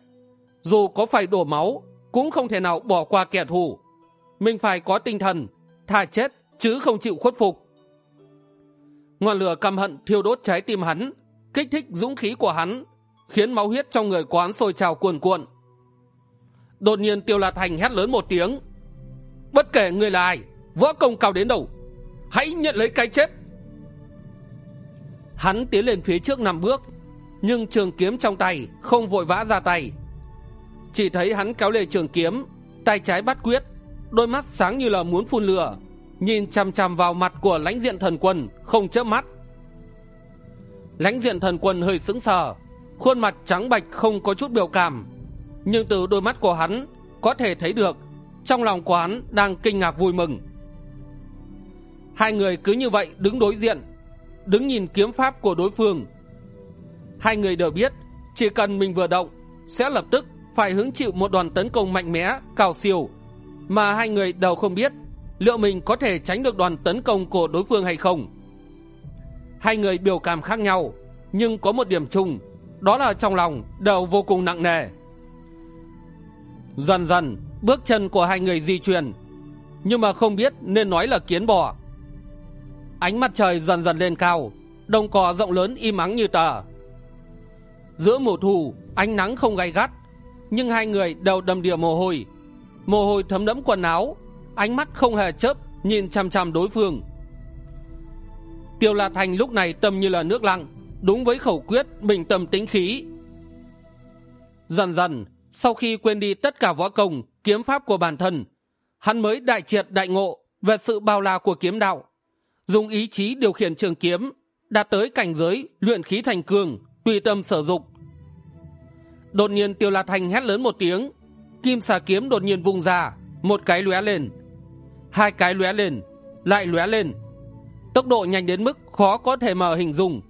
Dù có phải đổ máu, cũng không thể nào bỏ qua kẻ thù. Mình phải có tinh thần thà chết chứ không chịu khuất phục. Ngọn lửa căm hận thiêu đốt trái tim hắn kích thích dũng khí của hắn, khiến máu huyết trong người quán sôi trào cuồn cuộn. Đột nhiên tiêu lạt thành hét lớn một tiếng. Bất kể người là ai, võ công cao đến đâu, hãy nhận lấy cái chết. Hắn tiến lên phía trước năm bước, nhưng trường kiếm trong tay không vội vã ra tay. Chỉ thấy hắn kéo lê trường kiếm, tay trái bắt quyết, đôi mắt sáng như là muốn phun lửa, nhìn chằm chằm vào mặt của lãnh diện thần quân không chớp mắt lãnh diện thần quân hơi sững sờ, khuôn mặt trắng bạch không có chút biểu cảm. Nhưng từ đôi mắt của hắn, có thể thấy được, trong lòng của hắn đang kinh ngạc vui mừng. Hai người cứ như vậy đứng đối diện, đứng nhìn kiếm pháp của đối phương. Hai người đều biết, chỉ cần mình vừa động, sẽ lập tức phải hứng chịu một đoàn tấn công mạnh mẽ, cao siêu. Mà hai người đều không biết, liệu mình có thể tránh được đoàn tấn công của đối phương hay không hai người biểu cảm khác nhau, nhưng có một điểm chung, đó là trong lòng đều vô cùng nặng nề. Dần dần, bước chân của hai người di chuyển, nhưng mà không biết nên nói là kiến bò. Ánh mặt trời dần dần lên cao, đồng cỏ rộng lớn im ắng như tờ. Giữa mùa thu, ánh nắng không gay gắt, nhưng hai người đều đầm đìa mồ hôi. Mồ hôi thấm đẫm quần áo, ánh mắt không hề chớp nhìn chằm chằm đối phương tiêu la thành lúc này tâm như là nước lặng, đúng với khẩu quyết bình tâm tính khí. Dần dần, sau khi quên đi tất cả võ công, kiếm pháp của bản thân, hắn mới đại triệt đại ngộ về sự bao la của kiếm đạo, dùng ý chí điều khiển trường kiếm, đạt tới cảnh giới luyện khí thành cường, tùy tâm sở dục đột nhiên tiêu la thành hét lớn một tiếng, kim xà kiếm đột nhiên vung ra, một cái lóe lên. Hai cái lóe lên, lại lóe lên tốc độ nhanh đến mức khó có thể mở hình dung.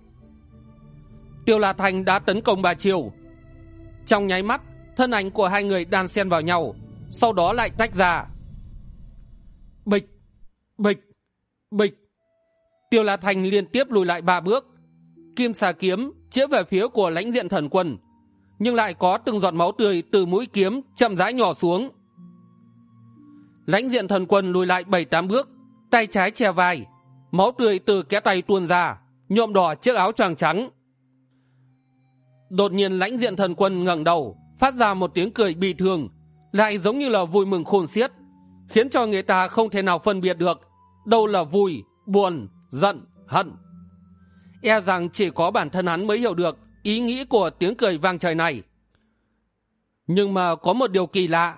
Tiêu la thành đã tấn công ba chiều trong nháy mắt, thân ảnh của hai người đan xen vào nhau, sau đó lại tách ra. Bịch bịch bịch. Tiêu la thành liên tiếp lùi lại ba bước. Kim xà kiếm chĩa về phía của lãnh diện thần quân, nhưng lại có từng giọt máu tươi từ mũi kiếm chậm rãi nhỏ xuống. Lãnh diện thần quân lùi lại bảy tám bước, tay trái che vai máu tươi từ kẽ tay tuôn ra, nhuộm đỏ chiếc áo choàng trắng. Đột nhiên lãnh diện thần quân ngẩng đầu, phát ra một tiếng cười bị thương, lại giống như là vui mừng khôn xiết, khiến cho người ta không thể nào phân biệt được đâu là vui, buồn, giận, hận. E rằng chỉ có bản thân hắn mới hiểu được ý nghĩ của tiếng cười vang trời này. Nhưng mà có một điều kỳ lạ,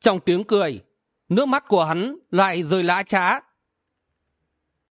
trong tiếng cười, nước mắt của hắn lại rơi lã trá